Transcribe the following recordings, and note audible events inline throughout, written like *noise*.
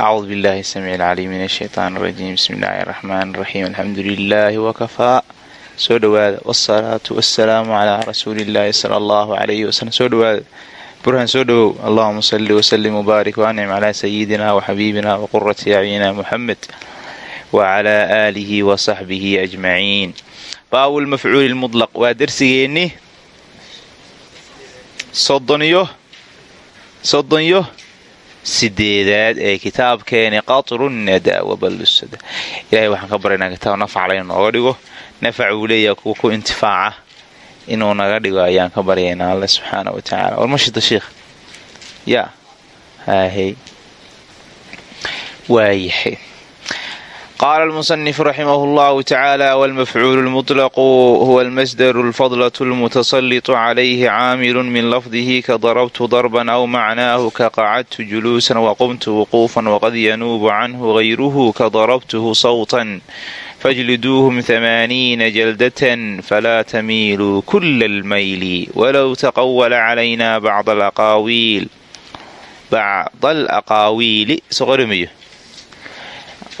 acuudu billahi samiic alcaliim min ashaytaan arajiim bismi illaahi araxmaan araxiim alxamdu lilaahi wakafaa soo dhowaada wsalaatu wasalaamu calaa rasuuli illaahi sala allahu alayhi wasalam soo dhowaada burhaan soo dhowow allahuma salli wasalim wbaarik waancim calaa sayidina waxabiibina waqurati acyina muxamed wacalaa aalihi wasaxbihi ajmaciin baabu lmafcuuli lmudlaq waa darsigeenni soddoniyo soddonyo sideedaad ee kitaabkeeni qatru nada waballusada ilahay waxaan ka baryaynaa kitaab nafacla inuu nooga dhigo. Nafac uu leeyaha kuwa ku intifaaca inuu naga dhigo ayaan ka baryaynaa alle subxaana wa tacaala. Warmashida sheikh? Ya haahey waayahay qaala almusanifu raximah llahu tacaala walmafcuulu lmuطlaqu huwa almasdaru alfadlatu almutasalitu calayhi caamilu min lafdihi ka darabtu darban aw macnaahu ka qacadtu juluusan waqumtu wuquufan waqad yanuubu canhu gayruhu ka darabtuhu sawtan fajliduuhum hamaaniina jaldatan falaa tamiiluu kula almayli walow taqawala calayna bacda alaqaawiili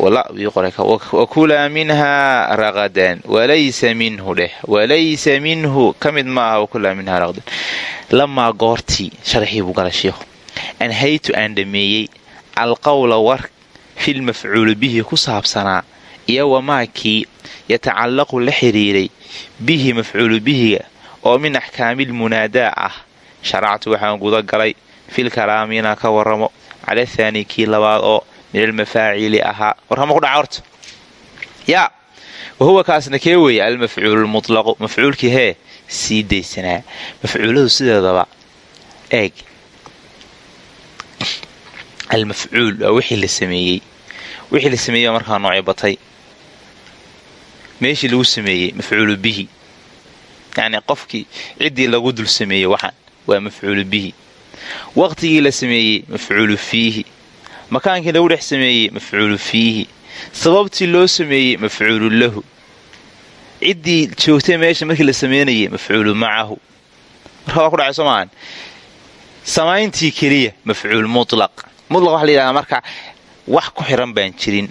wakulaa minhaa raqadan walaysa minhu dheh walaysa minhu ka mid maaha wakulaa minhaa raqadan lamaa goortii sharaxii buu gala sheikhu anhaytu aan dhameeyey alqowla war filmafcuuli bihi ku saabsanaa iyo wamaakii yatacallaqu la xiriiray bihi mafcuulu bihiga oo min axkaamil munaadaa ah sharactu waxaan guda galay fil kalaami inaan ka waramo cala thaani kii labaad oo min almafaacili ahaa warrama ku dhaca horta. Yaa wahuwa kaasna kee weeye almafcuulu lmutlaqu mafcuulkii hee sii daysanaa mafcuuladu sideedaba eeg. Almafcuul waa wixii la sameeyey. Wixii la sameeyey markaa noocay batay. Meeshii lagu sameeyey mafcuulu bihi. Yacnii qofkii ciddii lagu dul sameeyey waxaan waa mafcuulu bihi. Waqtigii la sameeyey mafcuulu fiihi makaankii lagu dhex sameeyey mafcuulu fiihi. Sababtii loo sameeyey mafcuulu lahu. Ciddii joogtay meesha markii la sameynayay mafcuulu macahu. Marka waa ku dhacay soo samayntii keliya mafcuul mulaq mulaq waxa la yidhahdaa marka wax ku xiran baan jirin.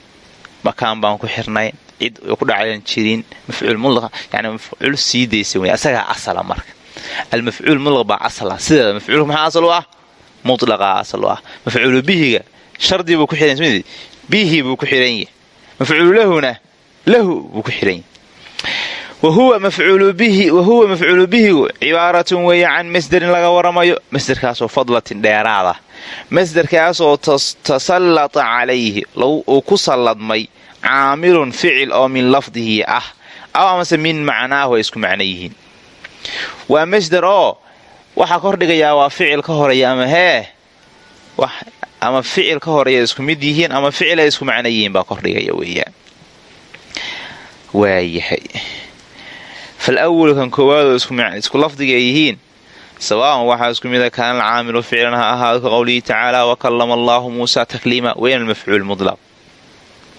Makaan baan ku xirnay cid ku dhacayaan jirin. Mafcuul mulaq yani mafcuul sii daysa wey asagaa asala marka. Almafcuul mulaq baa asala. Sideeda mafcuulka maxaa asal u ah? Mulaqaa asal u ah. Mafcuulu bihiga shardi buu ku xiran bihi buu ku xiran yahy mafcuulu lahuna lahu buu ku xiran yahy wahuwa mafcuulu bihigu cibaaratun weeye can masderin laga waramayo. Masderkaasoo fadlatin dheeraada. Masderkaasoo tasallata calayhi uu ku salladmay caamilun ficil oo min lafdihi ah. Aw amase min macnaahu ay isku macno yihiin. Waa masder oo waxaa kordhigayaa waa ficil ka horreeya ama ficil ka horreeya isku mid yihiin ama ficil ay isku macno yihiin baa kordhigaya weeyaan waayahay. Falawal kan koowaadoo isku lafdiga ay yihiin sawaaban waxaa isku mida kaana alcaamilu ficlan ha ahaado ka qowlihi tacaala wakallama allaahu muusa takliima. Weyn almafcuul mulaq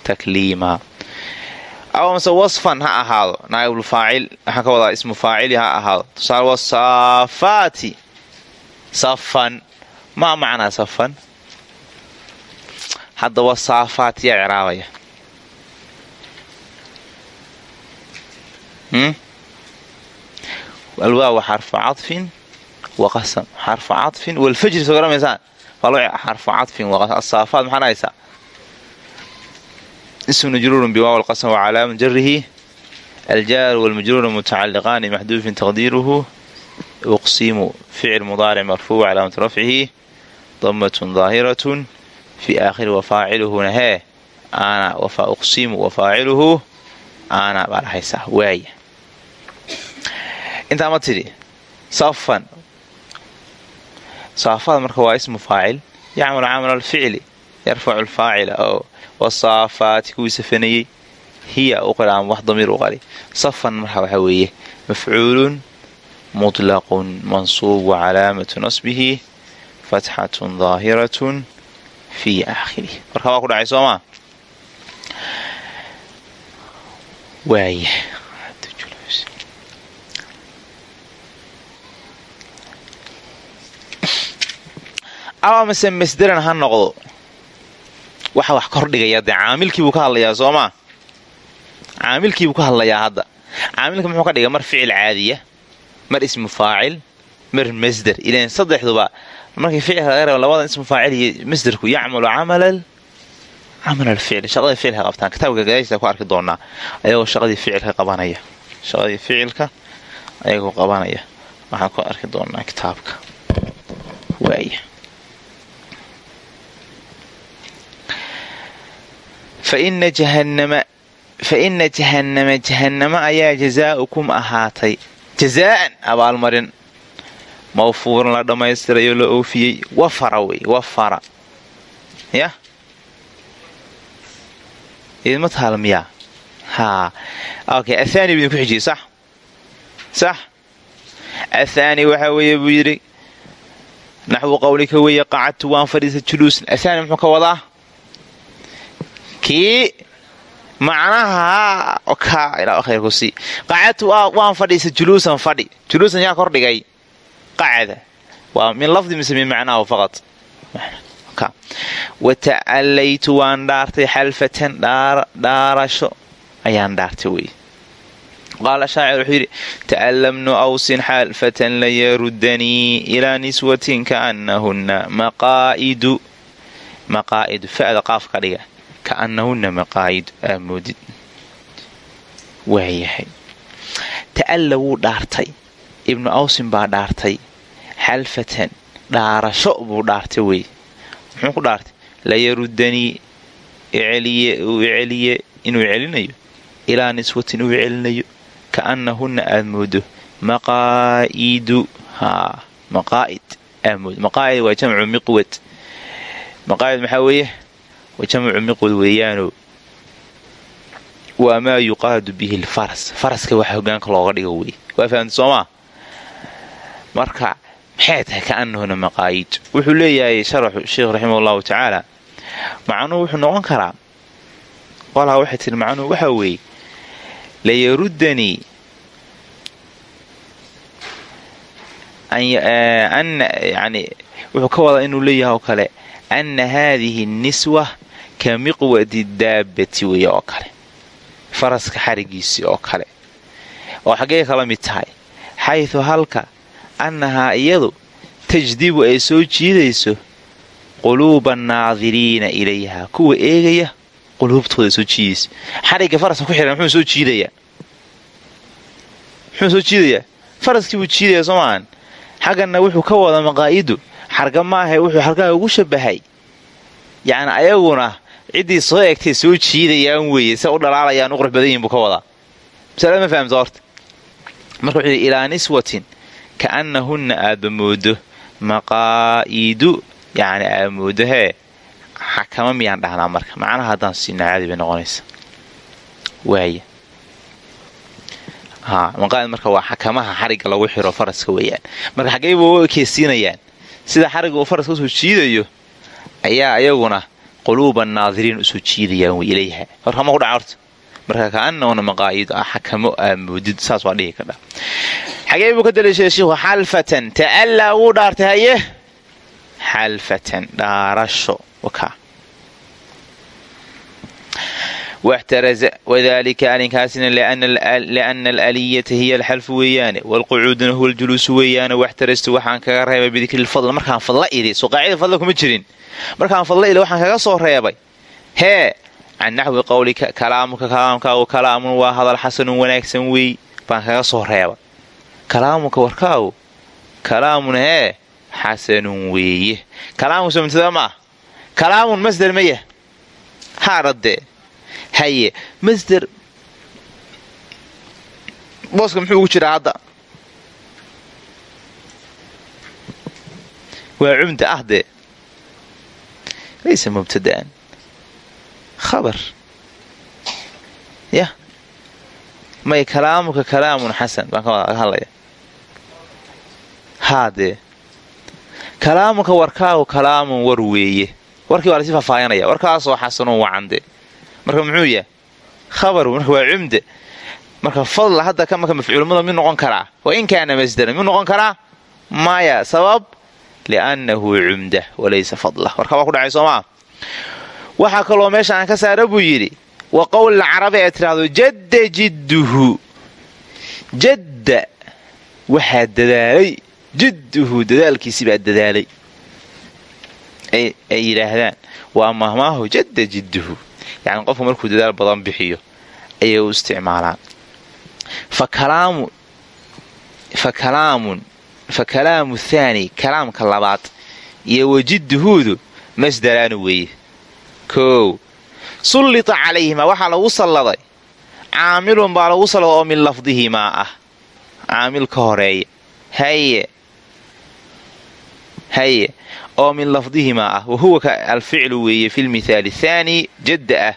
takliima. Amase wasfan ha ahaado naa'ibulfaacil waxaan ka wadaa ismu faacili ha ahaado. Tusaale wasaafaati safan. Maa macnaa safan haddaba saafaat yaa ciraabaya. Hmm? Alwaawa xarfu cafin waqasam xarfu cafin walfajri soo garamaysaan xarfu cafin asaafaat maxaa dhahaysaa ism majruurun biwaaw alqasam wacalaaman jarihi aljaaru walmajruuru mutacaliqaani maxduufin taqdiiruhu. Uqsimu ficil mudaaric marfuuc calaamat rafcihi. Damatun daahiratun fi aakhiri wafaaciluhuna hee aana uqsimu wafaaciluhu aana baa dhahaysaa waaya intaa ma tidhi safan saafada marka waa ismu faacil yacmalu camal alficli yarfacu alfaacila oo wasaafaati kuwii safanayey hiya u qari ama wax damiir u qari safan marka waxaa weeye mafcuulun mutlaqun mansuub wacalaamatu nasbihi fatxatun daahiratun fii aakhirih marka waa ku dhacay soomaa waaya aw amase masderan ha noqdo waxa wax kordhigaya dee caamilkiibuu ka hadlayaa soomaa caamilkiibuu ka hadlayaa hadda caamilka muxuu ka dhiga mar ficil caadiya mar ismu faacil mar masder ilan saddexduba markii ficilka laga reebo labada ismu faacil iyo masderku yacmalu camalal camal alficli shaqadii ficilka qabtaan. Kitaabka gadaashisa ku arki doonaa ayagoo shaqadii ficilka qabanaya. Shaqadii ficilka ayagoo qabanaya. Waxaan ku arki doonaa kitaabka. Waaya faina jahannama faina jahannama jahannama ayaa jazaa'ukum ahaatay. Jazaa'an abaalmarin mawfuuran la dhammaystirayo la oofiyey wafara wey wafara. Yah idinma taal miyaa haa okay athaani buu xijiyey sax sax athaani waxaa weeye buu yidhi naxwu qawlika weeye qacadtu waan fadhiisa juluusan athaani muxuu ka wadaa? Kii? Macnaha? Khayrku sii qacadtu waan fadhiisa juluusan fadhi. Juluusan yaa kordhigay qacada waa min lafdi mise min macnaahu faqad wata'allaytu waan dhaartay xalfatan dhaarasho ayaan dhaartay wey qaala shaacir wuxuu yidhi ta'allamnu awsin xalfatan layarudanii ilaa niswatin kaannahunna maqaa'idu maqaa'idu fa'da qaafka dhiga kaannahunna maqaa'idu aamoodid waayahay ta'alla wuu dhaartay xalfatan dhaarasho buu dhaartay wey muxuu ku dhaartay? Layarudanii uu iceliye inuu celinayo ilaa niswatin uu celinayo kaannahunna aad moodo. Maqaa'idu maqaa'id aad moodo. Maqaa'id waa jamcu miqwad. Maqaa'id maxaa weeye? Waa jamcu miqwad weeyaano. Waa maa yuqaadu bihi lfaras. Faraska waxa hogaanka looga dhigo wey waa fahamta soomaa marka maxay tahay kaannahuna maqaayid. Wuxuu leeyahay sharaxu sheikh raximah allahu tacaala macnuhu wuxuu noqon karaa qolaa waxay tiri macnuhu waxaa weeye layarudanii yani wuxuu ka wadaa inuu leeyahay oo kale anna haadihi niswa ka miqwadi daabati weeye oo kale. Faraska xarigiisii oo kale. Oo xaggee kala mid tahay. Xaydu halka annahaa iyadu tajdibu ay soo jiidayso quluuba annaadiriina ilayha kuwa eegaya quluubtooda soo jiidaysa xarigga faraska ku xihan muxuu soo jiidayaa muxuu soo jiidayaa faraskii buu jiidaya soo maahan xagganna wuxuu ka wada maqaa'idu. Xarga maahae wuxuu xargaha ugu shabahay yacni ayaguna ciddii soo egtay soo jiidayaan weeye se u dhalaalayaan u qurux badan yihiin buu ka wadaa. Masalada ma fahamta horta? Marka wuxuu yidhi ilaa niswatin kaannahunna aadba moodo maqaa'idu yacni aad moodo hee xakama miyaan dhahnaa marka macnaha haddaan siina caadi bay noqonaysa waaya maqaa'id marka waa xakamaha xarigga lagu xiro faraska weeyaan marka xaggeyba u ekeysiinayaan sida xarigga uu faraska u soo jiidayo ayaa ayaguna quluuba annaadiriin u soo jiidayaan wey ilayha horkama kudhaca horta marka kaannahuna maqaa'idu xakamo moodid saas waa dhihi kadha xagee buu ka daliishaday shiikhu xalfatan ta'allaa wuu dhaartay haye? Dhaarasho waxtaraza wadalika arrinkaasina liana alaaliyata hiya alxalfu weeyaane waalqucuuduna huwa aljuluusu weeyaane waxtarastu waxaan kaga reebay bidikri lfadl markaan fadla idhi soo qaacida fadla kuma jirin. Markaan fadla idhi waxaan kaga soo reebay hee can naxwi qawlika kalaamuka kalaamkaagu kalaamun waa hadal xasanun wanaagsan weey baan kaga soo kalaamuka warkaagu? Kalaamun hee xasanun weeye. Kalaamun somtada maah kalaamun masder maya haadhadee haye masder booska muxuu ugu jiraa hadda? Waa cumda ah dee. Laysa mubtada'an. Khabar. Yah. May kalaamuka kalaamun xasan baan ka hadlaya haadee kalaamuka warkaagu kalaamun war weeye. Warkii waa lasi faafaayanaya warkaasoo xasanun wacandee marka muxuu yahay? Khabar marka waa cumde. Marka fadla hadda ka marka mafcuulmada mid noqon karaa wa in kaana masdaran mid noqon karaa maya sabab liannahu cumda walaysa fadla warka waa ku dhacay soomaa waxaa kaloo meesha aan ka saara buu yidhi wa qowlil carabi ee tidhaahdo jadda jidduhu. Jadda waxaa dadaalay jidduhu dadaalkiisi baa dadaalay. Ay yidhaahdaan waa mahmaahu jadda jidduhu. Yacni qofku markuu dadaal badan bixiyo ayay u isticmaalaan. Fa kalaamu thaani kalaamka labaad iyo wajidduhuudu masdaraanu weeye. Koow sullita calayhimaa waxaa lagu salladay. Caamilun baa lagu salladay oo min lafdihimaa ah. Caamil ka horreeya. Haye haye oo min lafdihimaa ah wahuwa alficlu weeye fi lmithaali thaani jadda ah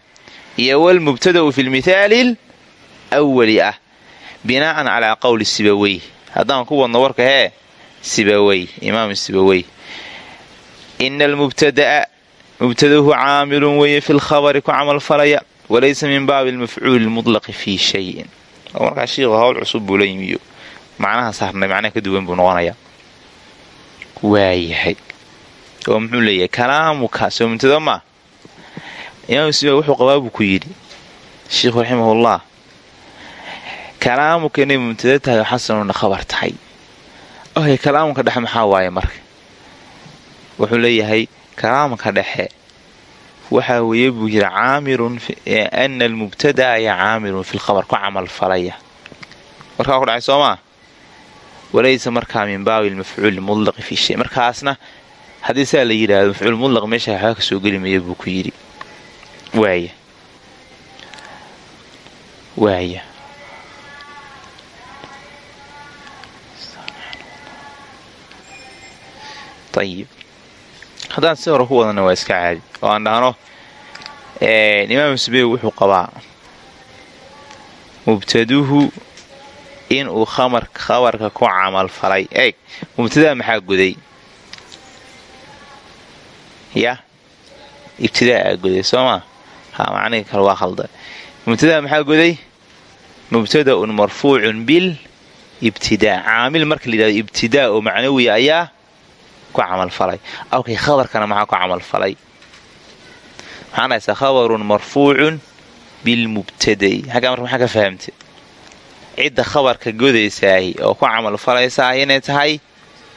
iyo walmubtada'u fi lmithaali lwali ah binaa'an calaa qowli sibawey haddaan ku wadno warka hee sibawey imaam sibawey ina almubtada'a mubtadahu caamilun weeye fi lkhabari ku camalfalaya walaysa min baabi lmafcuuli lmutlaqi fii shayin. Markaa shiiku hawl cusub buu la yimiyo. Macnaha saarnay macnaha ka duwan buu noqonayaa waayahay. Oo muxuu leeyahay kalaamuka soo mubtada maa imaam siba wuxuu qabaa buu ku yidhi sheikhu raximahullah kalaamuka inay mubtada tahay oo xasanuna khabar tahay. Ohe kalaamuka dhexe maxaa waaye marka? Wuxuu leeyahay kalaamka dhexe. Waxaa weeye buu yidhi caamirun ana almubtadaa ya caamirun fi lkhabar ku camal falaya. Warkaa ku dhacay soo maa walaysa markaa min baabi lmafcuul mulaqi fi shay. Markaasna haddii saa la yidhaahdo mafcuul mulaq meesha waxba ka soo geli maya buu ku yidhi. Waaya waaya ayib haddaan si hore ku wadana waa iska caadi. Oo aan dhahno imaam subeeg wuxuu qabaa. Mubtaduhu inuu khabarka ku camal falay. Eeg mubtadaa maxaa goday ya? Ibtidaa aa goday soo ha macniga kale waa khaldan. Mubtadaa maxaa goday mubtada'un marfuucun bil ibtidaa caamil marka la yidhahdo ibtidaa oo macnawiya ayaa ku camalfalay awkay khabarkana maxaa ku camalfalay maxaan dhahaysaa khabarun marfuucun bilmubtada'i xaggaa marka maxaa ka fahamte cidda khabarka godaysaahi oo ku camalfalaysaah inay tahay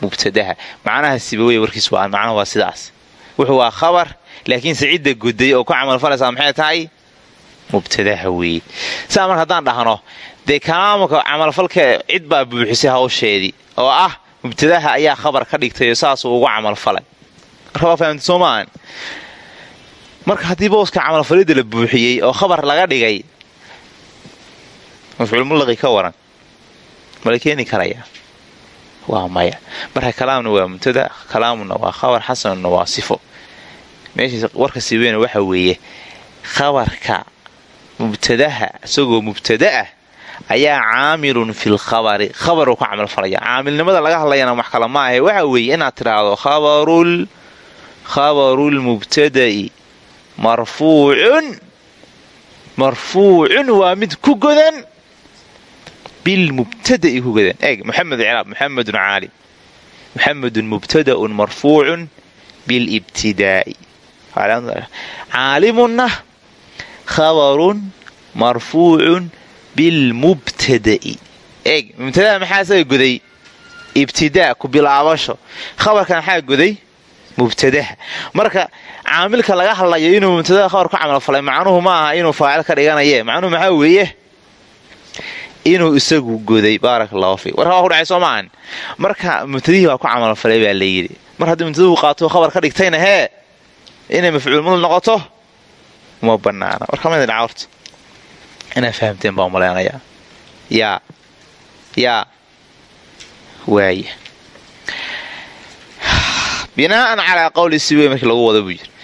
mubtadaha. Macnaha sibawey warkiis macnaha waa sidaas. Wuxuu waa khabar laakiinse cidda goday oo ku camalfalaysaa maxay tahay? Mubtadaha weeye saa marka haddaan dhahno dee kalaamka camalfalka cid baa buuxisay hawsheedii oo ah mubtadaha ayaa khabar ka dhigtay saasuu ugu camalfalay marka waa fahamta soo maahan marka haddii booska camalfalidda la buuxiyey oo khabar laga dhigay mafcuulmulaqi ka waran. Mala keeni karayaa waa maya. Marka kalaamna waa mubtada kalaamuna waa khabar xasanuna waa sifo. Meeshiis warka siweena waxa weeye khabarka mubtadaha isagoo mubtada ah ayaa caamilun fil khabari. Khabaruu ku camalfalaya caamilnimada laga hadlayana wax kale ma ahe. Waxa weeye inaad tidhaahdo khabarulmubtada'i marfuucun. Marfuucun waa mid ku godan bilmubtada'i ku godan eeg muxamed ciraab muxamedun caalim muxamedun mubtada'un marfuucun bilibtidaa'i caalimunna khabarun marfuucun bilmubtada'i eeg mubtadaha maxaa isaga goday ibtidaa ku bilaabasho khabarkan maxaa goday mubtadaha marka caamilka laga hadlayo inuu mubtadaha khabar ku camalfalay macnuhu ma aha inuu faacil ka dhiganaye macnuhu maxaa weeye inuu isagu goday fiik warka waa ku dhacay soo maahan marka mubtadihii waa ku camalfalay baa la yidhi. Mar haddii mubtadahu qaato khabar ka dhigtayna hee inay mafcuul mudl noqoto uma banaana warkamid dhaca horta. Inaa fahamteen baa malaynayaa yaa yaa waaya *sighs* binaa'an calaa qowli siwe markii lagu wada buu yiri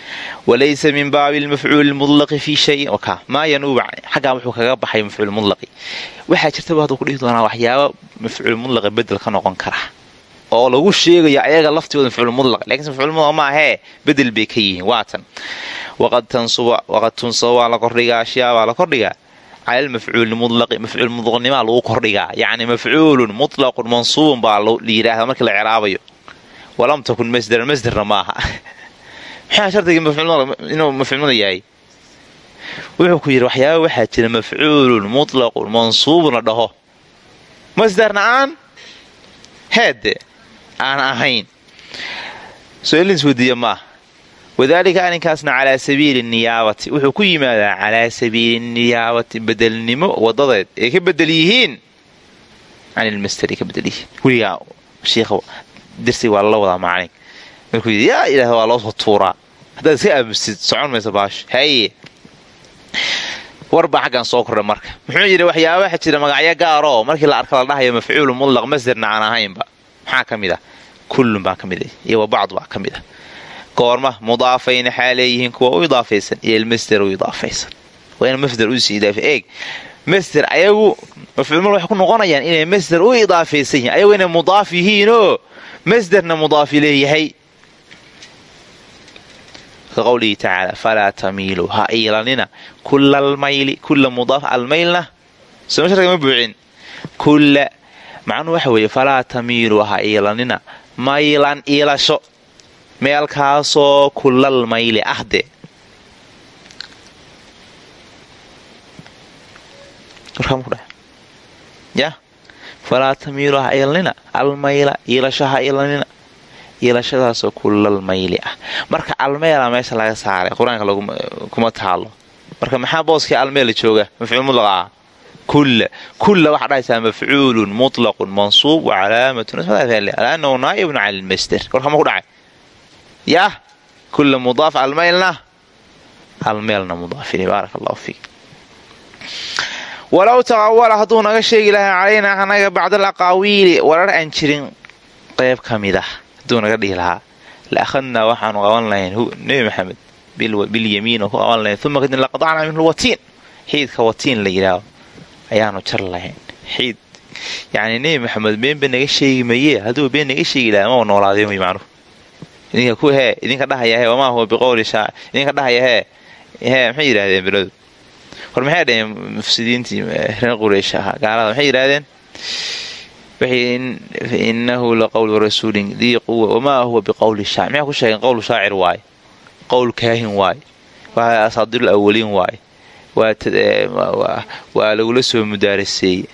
walaysa min baabi lmafcuuli lmudlaqi fii shayin maa yanuubu xaggaa wuxuu kaga baxay mafcuul mudlaqi waxaa jirtaba hadduu ku dhihi doonaa waxyaaba mafcuul mudlaqi bedel ka noqon kara oo lagu sheegayo ayaga laftooda mafcuul mudlaq lakiinse mafcuul mudlaq ma ahee bedel bay ka yihiin waatan waqad tunsabu waa la kordhigaa ashyaa baa la kordhigaa cala lmafcuuli mudlaqi mafcuul mudlaqnimaa lagu kordhigaa yacni mafcuulun mutlaqun mansuubun baa la yidhaahdaa markii la ciraabayo walam takun masdaran masderna maaha maxaa shardiga inuu mafcuulmada yahay. Wuxuu ku yidhi waxyaaba waxaa jira mafcuulun mutlaqun mansuubun la dhaho. Masdarna aan heede aan ahayn. So-aalins weydiiya maaha wadaalika arrinkaasna calaa sabiili niyaabati wuxuu ku yimaadaa calaa sabiili niyaabati bedelnimo wadadeed ay ka bedel yihiin. Can ilmasteri ka bedel yihiin. Weligaa shiikha dirsiga waa lala wadaa macalin markuu yidhi yaa ilaah waa loo soo tuuraa haddaad iska aamusid socon mayso baasho haye warbaa xaggan soo kordha marka. Muxuu yidhi waxyaaba waxa jira magacyo gaaroo markii la arka la dhahayo mafcuulu mutlaq masderna aan ahaynba. Maxaa ka mid ah? Kullun baa ka mid ah iyo wa baa ka mid ah. Goorma mudaafayna xaa kuwa u idaafaysan iyo almasder u idaafaysan. Waa in masder u sii idaafa. Eeg masder ayagu mafcuulmul waxay ku noqonayaan inay masder u idaafaysan yihiin ayagu inay mudaaf yihiinoo masderna mudaafi leeyahay ka qowlihi tacaala falaa tamiiluu ha iilanina kula almayli kula mudaaf almaylna soma sharkama buucin kulla macnuhu waxa weeye falaa tamiiluu ha iilanina maylan iilasho meelkaasoo kulal mayli ah dee ya falaa tamiilu ha iilanina almayla iilasho ha iilanina iilashadaasoo kulal mayli ah. Marka almeela meesha laga saaray qur'aanka kuma taalo marka maxaa booskii almeela jooga mafcuul mutlaq ah. Kulla waxaa dhahaysaa mafcuulun mutlaqun mansuub wa calaamatun. Anahu naa'ibun cala lmasder warkama ku dhacay? Yah kulla mudaaf almaylna almeelna mudaafin baaraka allahu fiik walow taqawala hadduu naga sheegi lahaa calaynaa anaga bacda alaqaawiili warar aan jirin qayb ka mid ah hadduu naga dhihi lahaa la akhadnaa waxaanu qaban lahayn nebi maxamed bilyamiin ku qaban lahayn uma kadib laqadacnaa minhu lwatiin xiidka watiin la yidhaaho ayaanu jar lahayn xiid yacni nebi maxamed beenba naga sheegi mayee hadduu been naga sheegi lahaa ma noolaadeen wey macnuhu idinka ku hee idinka dhahaya hee wamaa huwa biqowli shaac idinka dhahaya hee hee maxay yidhahdeen biladu war maxay dhaheen mufsidiintii reer quraysh ahaa gaalada maxay yidhahdeen inahu laqowlu rasuulin dii quwa wamaa huwa biqowli shaac maxay ku sheegeen qowl shaacir waaye qowl kaahin waaye waa asaadirul awaliin waaye waa lagula soo mudaaraseeye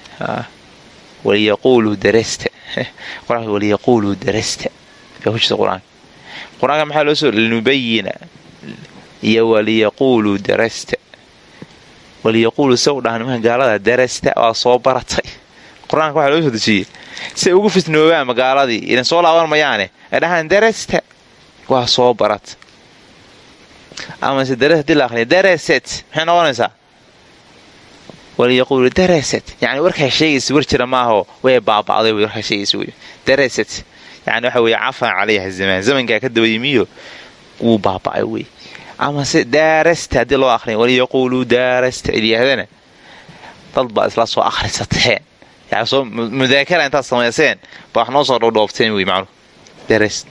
waliyaquuluu darasta waliyaquuluu darasta baa ku jirta qur'aanka qur'aanka maxaa loo soo linubayina iyo waliyaquuluu darasta waliyaquuluu se u dhaha nimanka gaalada darasta waa soo baratay qur'aanka waxaa loo soo dejiyey. Si ay ugu fitnoobaan magaaladii idan soo laaban mayaane ay dhahaan darasta waa soo barata amase haddii la aqriya daraset maxay noqonaysaa? Waliyaquulu daraset yani warkaa sheegaysa war jira maaho way baaba'day w warkaa sheegaysa wey daraset yani waxa weye cafan calayha zamaan zamankaa ka daba wuu baaba'ay wey amase daarasta haddii loo aqriya waliyaquuluu daarasta ilyaahdana dad baa isla soo soo mudaakara intaad samayseen baa wax noo soo dhowdhoobteen wey daras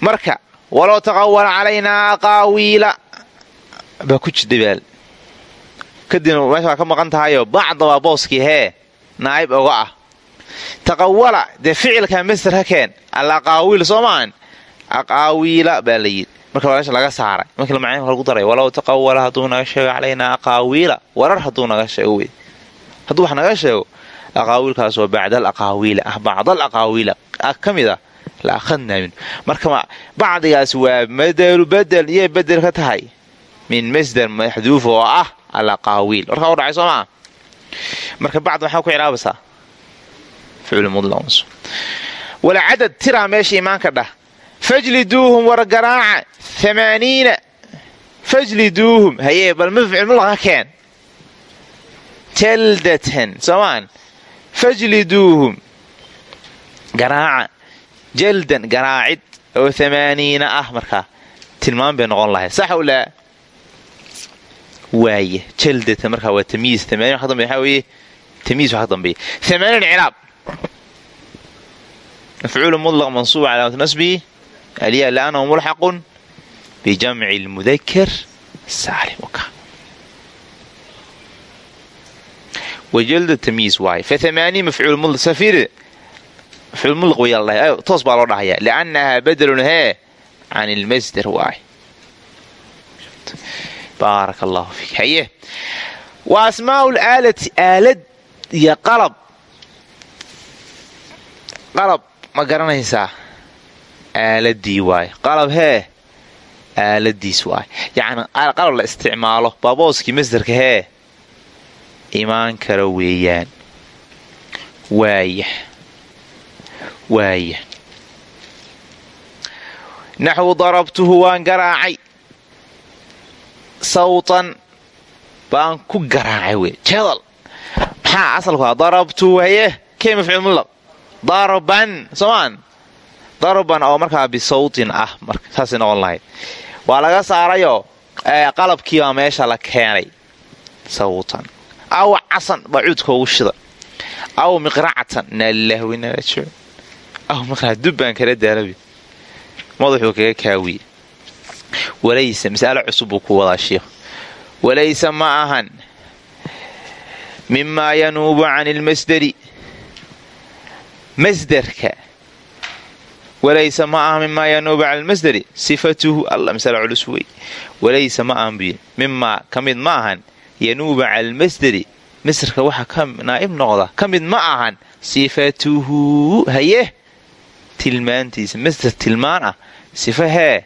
marka walow taqawala calaynaa aqaawiila baa ku jidhabaal kadibna meesha waa ka maqan tahayoo bacdabaa booskii hee naa'ib oga ah taqawala dee ficilka masder ha keen alaqaawiil soo maahan aqaawiila baa la yidhi marka meesha laga saaray markii macn lagu daray walow taqawala hadduu naga sheego calaynaa aqaawiila warar hadduu naga sheego wey hadduu wax naga sheego aqaawiilkaas oo bacda alaqaawiila ah bacdal aqaawiila ka mid ah la akhadnaa minhu marka bacdigaas waa madalu bedel iyay bedel ka tahay. Min masder maxduuf oo ah alaqaawiil warkaa u dhacay soo maa marka bacd maxaa ku ciraabaysaa wala cadad tiraa meesha imaanka dhah. Fajliduuhum war garaaca amaaniina fajliduuhum hayee bal mafcilmulaqa keen jaldatan soomaan fajliduuhum garaaca jaldan garaacid oo amaaniina ah markaa tilmaam bay noqon lahay sax u laa waaya jaldatan markaa waa tamyiis amaaniin waxa dambeya waxaa weeye tamyiis waxa dambeeya amaaniin cilaab mafcuulu mudlaq mansuub calaamatu nasbihi alyaa liannahu mulxaqun bijamci lmudakar saalim wajalda tamyiis waaye faamaanii mafcuul mudlaq safiir mafcuul mudlaq wayaa la dhahay toos baa loo dhahayaa liannahaa badelun hee can ilmasder waay baaraka allahu fiik haye wa asmaa'u laalati aalad iyo qalab qalab ma garanaysaa aaladii waay qalab hee aaladiis waay yacni qalab la isticmaalo baabooskii masderka hee imaan kara weeyaan. Waaya naxwu darabtuhu waan garaacay. Sawtan baan ku garaacay wey jadal. Maxaa asalku ah darabtuhu haye kee mafcuul mulaq darban. Soomaan darban oo markaa bisawtin ah saasay noqon lahayd. Waa laga saarayoo qalabkii baa meesha la keenay. Sawtan aw casan baa cuudka ugu shida aw miqracatan inaa lilahi wainaa raajicuun aw miqrac dubbaan kala daalabi madaxuu kaga kaawiye walaysa mas'alo cusub buu ku wadaa shiikh walaysa ma ahan mimaa yanuubu can ilmasderi masderka walaysa ma aha mimaa yanuubu can ilmasderi sifatuhu alla masalo culus wey walaysa ma ahan buy mimaa ka mid ma ahan yanuuba cala almasderi masderka waxa naa'ib noqda. Ka mid ma ahan sifatuhu haye? Tilmaantiisa masder tilmaan ah. Sifa hee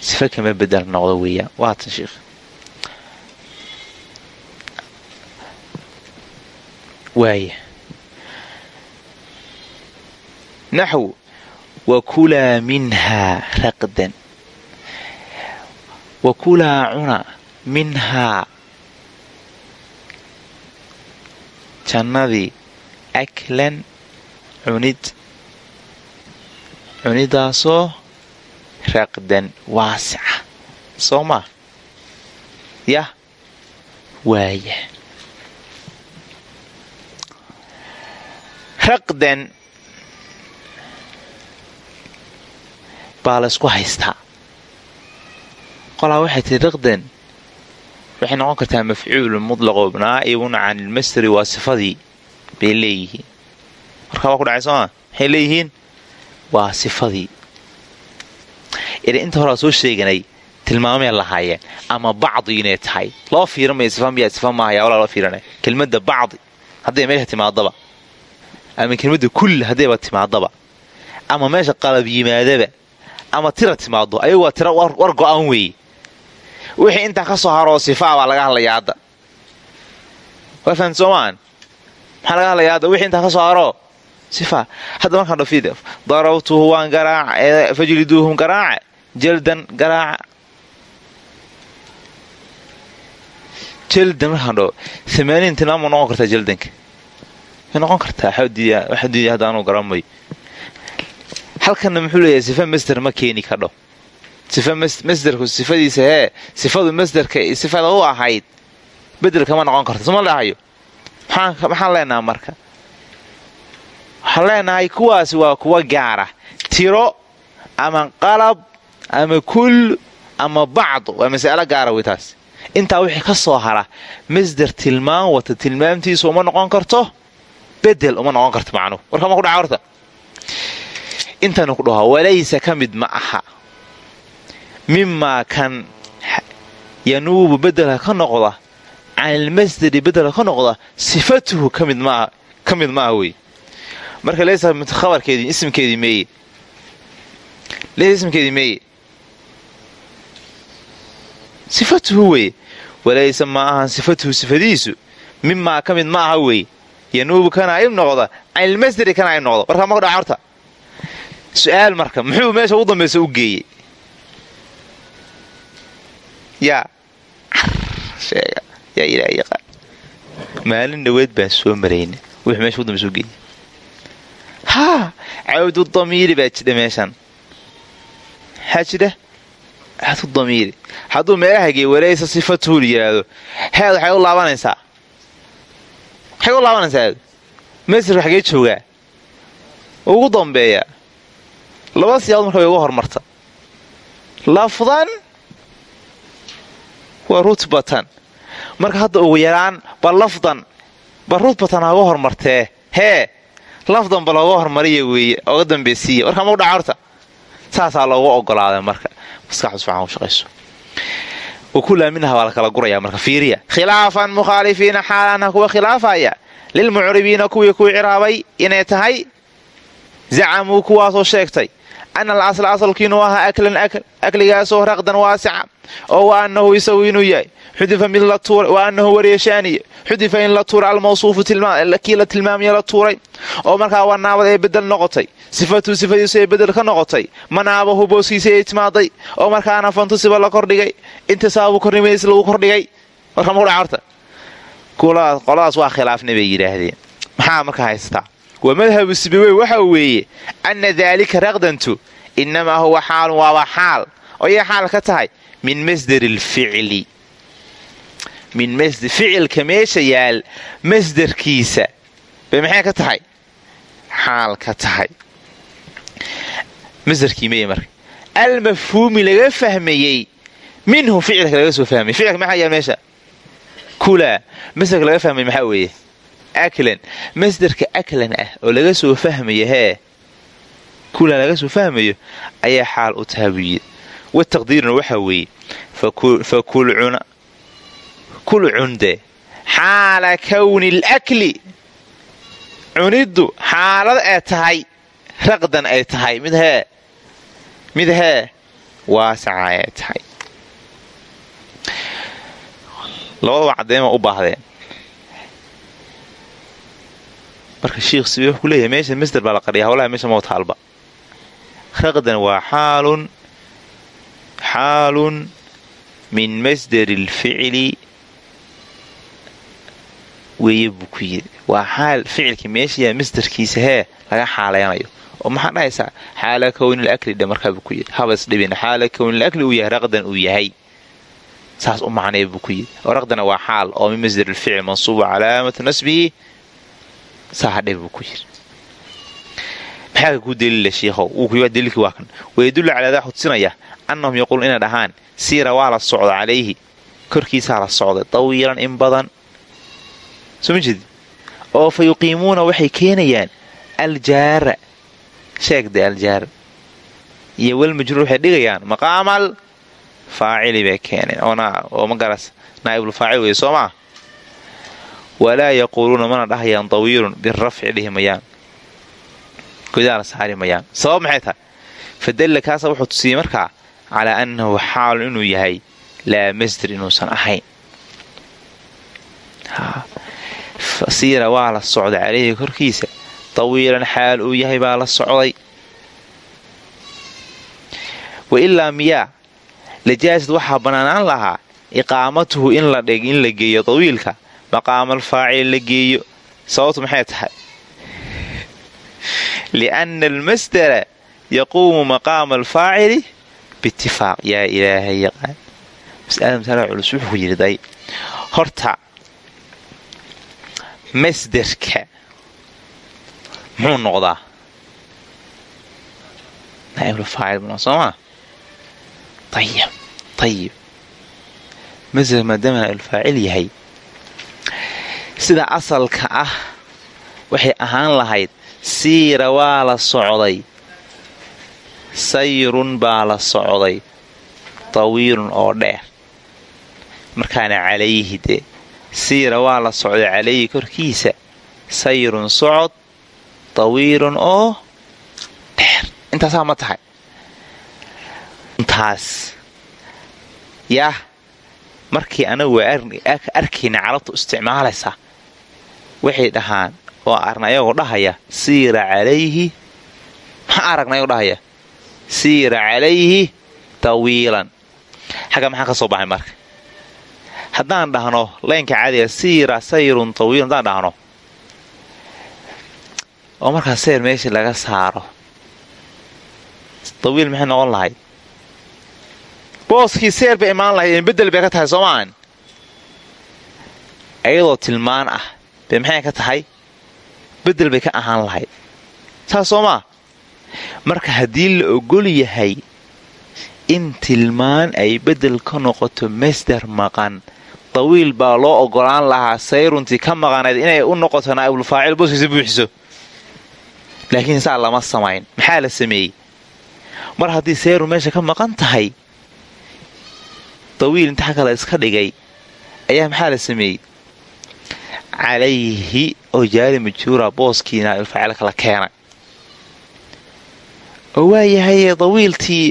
sifa kama bedel noqdo weeyaan waatan sheikh. Waaya naxw wakulaa minhaa raqdan. Wakulaa cuna minhaa jannadii aklan cunid cunidaasoo raqdan waasica soo maa yah waaya raqdan baa laysku haystaa qolaa waxay tihi raqdan waxay noqon kartaa mafcuulu mutlaqo naa'ibun can ilmasderi waa sifadii bay leeyihiin. Markaa waa ku dhacay sooma maxay leeyihiin waa sifadii. Ila inta horaa soo sheeganay tilmaamay lahaayeen ama bacdi inay tahay. Loo fiiramaya sifa miyaa sifa maahayaa walaa loo fiiranaya kelmadda bacdi hadday meesha timaadaba. Ama kelmadda kulli haddayba timaadaba. Ama meesha qalab yimaadaba ama tira timaado ayagu waa tira war go-an weeye wixii intaa ka soo haroo sifaa baa laga hadlayaa hadda. Waa soomaan. Maxaa laga hadlayaa hadda? Wixii intaa ka soo haroo sifa hadda markaan dhofid darabtuhu waan garaaca. Fajliduuhum garaaca. Jaldan garaaca. Jaldan markaan dho amaaniin ma noqon kartaa jaldanka way noqon kartaa? Waxa diiday hadda anuu garamayo halkanna muxuu leeyahay sifa masder ma keeni kadho sifa masderku sifadiisa hee sifadu masderka sifada u ahayd bedelkama noqon karto. Suma dhahayo maxaan leenaha marka? Waxaan leenahay kuwaasi waa kuwa gaara. Tiro ama qalab ama kull ama bacdu waa mas'alo gaara wey taas. Intaa wixii ka soo hara masder tilmaan wata tilmaamtiisu uma noqon karto bedel uma noqon karto macnuhu warkama kudhaca horta intanu ku dhaho walaysa ka mid ma aha mimaa kan yanuubu bedelka ka noqda can ilmasderi bedelka ka noqda sifatuhu ka mid maaha wey marka ismkeedii meeye. Ismkeedii meeye. Sifatuhu weye walaysa ma ahan sifatuhu sifadiisu. Mimaa ka mid ma wey yanuubu ka naa'ib noqda can ilmasderi ka naa'ib noqda. Warkaa ma ku dhaca horta. Su'aal marka muxuu meesha ugu dambaysa u geeyey yaa. Yaa ilaa yaqaan maalin dhaweed baan soo marayna wuxuu meesha ugu dambaysa u geeyey haa cawdu baa jidha meeshan maxaa jidha? Cawdu damiiri. Hadduu meelaha geey walaysa sifatuhu la yidhaahdo heed waxay u laabanaysaa. Waxay u laabanaysaa. Eed masirka xagee joogaa. Ugu dambeeyaa laba siyaabood marka way hormarta. Lafdan waa rutbatan marka hadda ugu yaraan ba lafdan ba rutbatan haga hormartee hee lafdan ba looga hormariya weeye oga dambaysiiya warkaa mau dhaca horta. Saasaa loogu ogolaaday marka. Maskaxdu sifican u shaqayso wakulaa minha waa la kala guraya marka fiiriya. Khilaafan mukhaalifiina xaalaanha kuwa khilaafaya. Lilmucribiina kuwii kuu ciraabay inay tahay. Zacamuu kuwaasoo sheegtay ana alasla asalkiinu ahaa aklan akl akligaasoo raqdan waasica oo wa annahu isagu inuu yahay xudifa mid la tuuray wa annahu wareeshaaniye xudifa in la tuuray almawsuufu kii la tilmaamaya la tuuray oo markaa wanaabad ee bedel noqotay sifatu sifadiisu ee bedel ka noqotay manaabahu booskiisa ee timaaday oo markaana fantusiba la kordhigay intisaabu kornimays lagu kordhigay warkamudhacarta qoladaas waa khilaafna bay yidhaahdeen maxaa markaa haystaa wa madhabu sibawey waxa weeye anna daalika raqdantu innamaa huwa xaalun waaba xaal oyay xaal ka tahay min min ficilka meesha yaal masdarkiisa. Bay maxay ka tahay? Xaal ka tahay. Almafhuumi laga fahmayey minhu ficilka laga soo fahmay. Ficilka maxaa yaal meesha? Kulaa masdarka laga fahmay aklan masdarka aklan ah oo laga soo fahmayo hee kulaa laga soo fahmayo ayaa xaal u taha buu yidhi wataqdiiruna waxaa weeye fakulcuna kul cunde xaala kawni lakli cuniddu xaalad ay tahay raqdan ay tahay mid hee mid hee waasaca ay tahay labadaba caddeema u baahdeen marka shiikh sibe wuxuu leeyahay meesha masder baa la qariya hawlaha meesha mawtaalba raqdan waa xaalun xaalun min masdari alficli weeye buu ku yidhi waa xaal ficilka meeshayaa masdarkiisa hee laga xaaleynayo oo maxaa dhahaysaa xaala kownil akli dhe markaabuu ku yidhi. Habas dhibin xaala kownil akli uu yahay raqdan uu yahay. Saas u macnaya buu ku yidhi. Oo raqdana waa xaal oo min masdar alficil mansuuba calaamatu nasbihi saadhe buu ku yidhi maxaa ku daliila shiikhow daliilkii waa kan. Wayadullu calaa daa xutusinaya annahum yaquuluun inay dhahaan siira waa la socda calayhi korkiisaa la socday tawiilan in badan. Soo ma oo fa yuqiimuuna waxay keenayaan aljaara. Sheegda aljaara. Iyo walmajruur waxay dhigayaan maqaamal. Faacili bay keeneen. Oo magaras naa'ibulfaacil wey soo maa walaa yaquuluuna mana dhahayaan tawiilun birafci dhihi mayaan godaala saari mayaan sabab maxay tahay fadalla kaasa wuxuu tusiyey markaa calaa annahu xaalun inuu yahay laa masder inuusan ahayn siira waa la socday calayhi korkiisa tawiilan xaal uu yahay baa la socday wa ilaa miyaa lajaasad waxaa bannaanaan lahaa iqaamatuhu in la geeyo tawiilka maqaamal faacil la geeyo. Sababtu maxay tahay? Lianna almasdara yaquumu maqaama alfaacili biitifaaq yaa ilaahay yaqaan mas'alada masala culus wuxuu ku yidhi day. Horta masderka muxuu noqdaa? Naaibulfaacil soomaa ayib ayib masderka maadaama naaibulfaacil yahay sida asalka ah waxay ahaan lahayd siira waa la socday sayrun baa la socday tawiilun oo dheer. Markaana calayhi dee siira waa la socday calayhi korkiisa sayrun socod tawiilun oo dheer. Intaasaa ma tahay. Intaas. Yah markii anagu arkayna carabtu isticmaalaysaa waxay dhahaan oo arna ayagoo dhahaya siira calayhi. Maxaa aragna ayagoo dhahaya siira calayhi tawiilan. Xagga maxaa ka soo baxay marka haddaan dhahno laynka caadiga siira sayrun tawiilan haddaan dhahno. Oo markaa sayr meeshii laga saaro. Tawiil maxay noqon lahayd booskii seer bay imaan lahayd bedel bay ka tahay soomaan ayadoo tilmaan ah bay maxay ka tahay? Bedel bay ka ahaan lahayd. Saas soo maa marka haddii la ogol yahay in tilmaan ay bedel ka noqoto masder maqan tawiil baa loo ogolaan lahaa sayruntii ka maqanayd inay u noqoto naa'ibulfaacil booskiisa buuxiso. Laakiin saa lama samayn maxaa la sameeyey? Mar haddii seyrun meesha ka maqan tahay dawiil inta la iska dhigay ayaa maxaa la sameeyey calayhi oo jaari majhuura booskii naa'ilfaacilka la keenay oo waayahay dawiiltii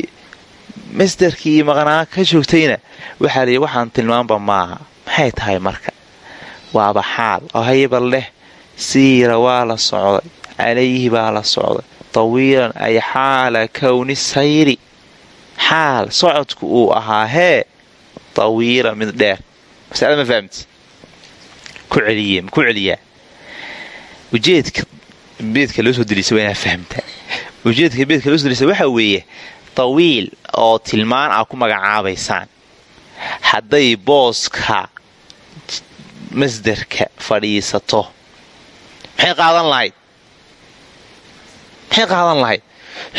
masderkii maqnaa ka joogtayna waxaa layihi waxaan tilmaanba maaha maxay tahay marka waaba xaal oo haybar leh siira waa la socday calayhi baa la socday tawiilan ay xaala kowni sayri xaal socodku uu ahaa hee tawiilan mid dheer masale ma fahamti ku celiye ma ku celiyaa ujeedka beedka loo soo deliisa waa inaa fahamtaa ujeedka beedka loo soo deliisa waxaa weeye tawiil oo tilmaan ah ku magacaabaysaan hadday booska masderka fadhiisato maxay qaadan lahayd maxay qaadan lahayd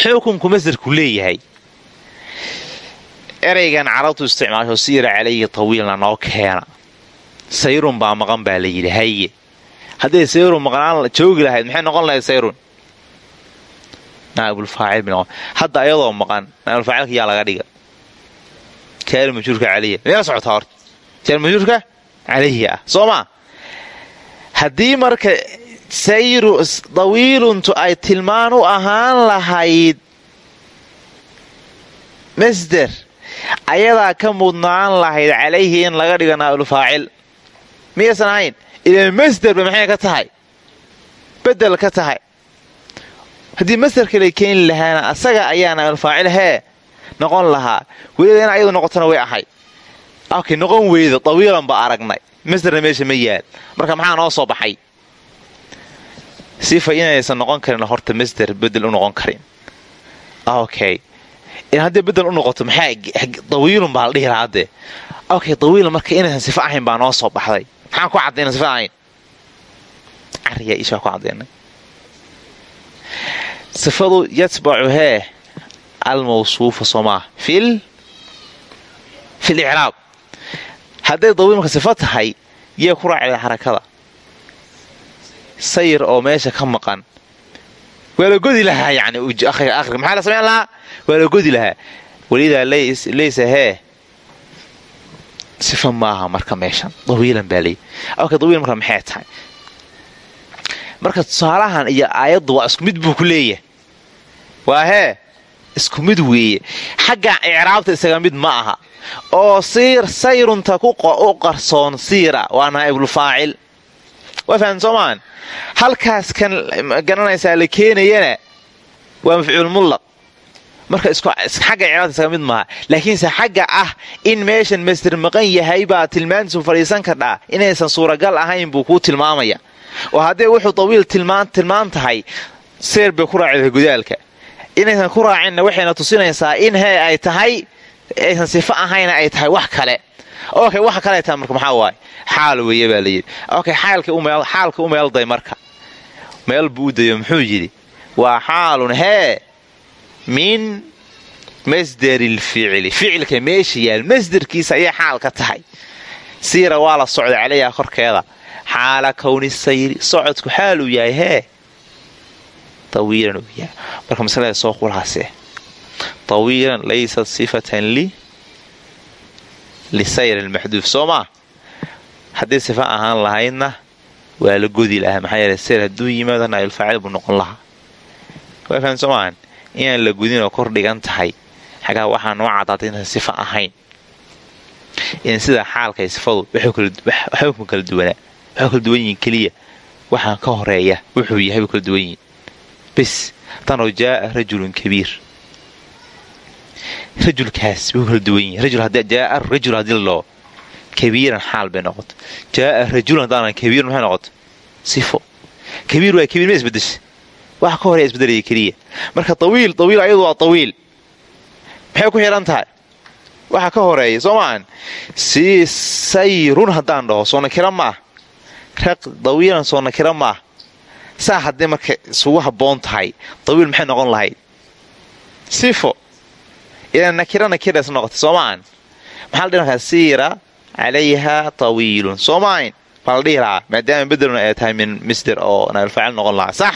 xukunku masderku leeyahay eraygan carabtu isticmaasho siira calayhi tawiilna noo keena. Sayrun baa maqan baa la yidhi haye hadday sayrun maqnaan joogi lahayd maxay noqon lahayd sayrun? Naaibulfaacil hadda ayadoo maqan naaibulfaacilka yaa laga dhiga. Jaari majhuurka calayhi. Mala socotaa horta jaari majhuurka calayhi ah soo maa haddii marka sayru dawiiluntu ay tilmaan u ahaan lahayd masder ayadaa ka mudnaan lahayd calayhi in laga dhigo naaibulfaacil miyaysan ahayn? Ilaa masderba maxay ka tahay? Bedel ka tahay. Haddii masder kale keeni lahaana asaga ayaa naaibulfaacil hee noqon lahaa. Weliba in ayadu noqotona way ahayd okay noqon weyda dawiilan ba aragnay. Masderna meesha ma yaal. Marka maxaa noo soo baxay? Sifa inaysan noqon karin horta masder bedel u noqon karin. Okay in haddii bedel u noqoto maxaa dawiilun baa la dhihi lahaa haddee. Okay dawiilan marka inaysan sifo ahayn baa noo soo baxday. Maxaan ku cadayna sifa ahayn? Cariyaa ishaa ku cadaynay sifadu yatbacu hee almawsuufa soomaa. Fil fil icraab. Hadday dawiil marka sifo tahay yee ku raacida xarakada sayr oo meesha ka maqan waa la godi lahaa yani maxaa la samayn lahaa? Waa la godi lahaa. Welidaa laysa hee. Sifa maaha marka meeshan. Dawiilan baa leey ok dawiil marka maxay tahay? Marka tusaalahan iyo aayaddu waa isku mid buu ku leeyahay. Waa hee isku mid weeye. Xagga icraabta isaga mid ma aha. Oo siir sayrunta u qarsoon siira. Waa naa'ibulfaacil waa fahan soomaan halkaas kan garanaysaa la keenayana waa mafcuul mullaq. Marka xagga icraabta isaga mid maaha. Laakiinse xagga ah in meeshan masder maqan yahay baa tilmaantiisu fadhiisan kardhaa inaysan suuragal ahayn buu kuu tilmaamaya. Oo haddee wuxuu dawiil tilmaan tahay seer bay ku raacida godaalka inaysan ku raacinna waxayna tusinaysaa in hee ay tahay aysan sifo ahayna ay tahay wax kale okay waxa kale tahay marka maxaa waaye xaal weeye baa layidhi okay xaalka u meelday marka. Meel buu u dayo muxuu yidhi? Waa xaalun hee min masdari lficli ficilka meesha yaal masderkiisa ayay xaal tahay. Siira waa la socda caleyha korkeeda. Xaala kowni sayri socodku xaal uu yahay hee. Tawiilan uu yahay. Marka masalada soo khulaasee tawiilan laysat sifatan lisayr lmaxduuf soo maa haddii sifa ahaan lahaydna waa la godi lahaa maxaa yeele sayr hadduu yimaado naayulfaacil buu noqon lahaa waa fahan soo inaan la gudinoo kor dhigan tahay xagaa waxaa noo caddaatay inaysan sifa ahayn in sida xaalkay sifadu waxay ku kala duwanaa waxay kala duwan yihiin keliya waxaan ka horreeya wuxuu yahay way kala duwan yihiin bis tanoo jaaa rajulun kabiir rajulkaas way kala duwan yihiin jaaa rajul haddii laloo kabiiran xaal bay noqoto jaaa rajulan haddaanan kabiirun maxay noqoto sifo kabiir waa kabiir ma isbedesha waxa ka horeya isbedelaya keliya marka tawiil tawiil ayadu waa tawiil maxay ku xidhan tahay waxa ka horreeya soo maahan si sayrun haddaan dhaho soo nakira maah raq dawiilan soo nakira maah saa haddii marka isugu habboon tahay tawiil maxay noqon lahayd sifo nakira nakira is noqotay soo maahan maxaa la dhihi lahaa siira calayha tawiilun soo maahayn baa la dhihi lahaa maadaama bedelun ay tahay min misder oo nailfaacil noqon lahaa sax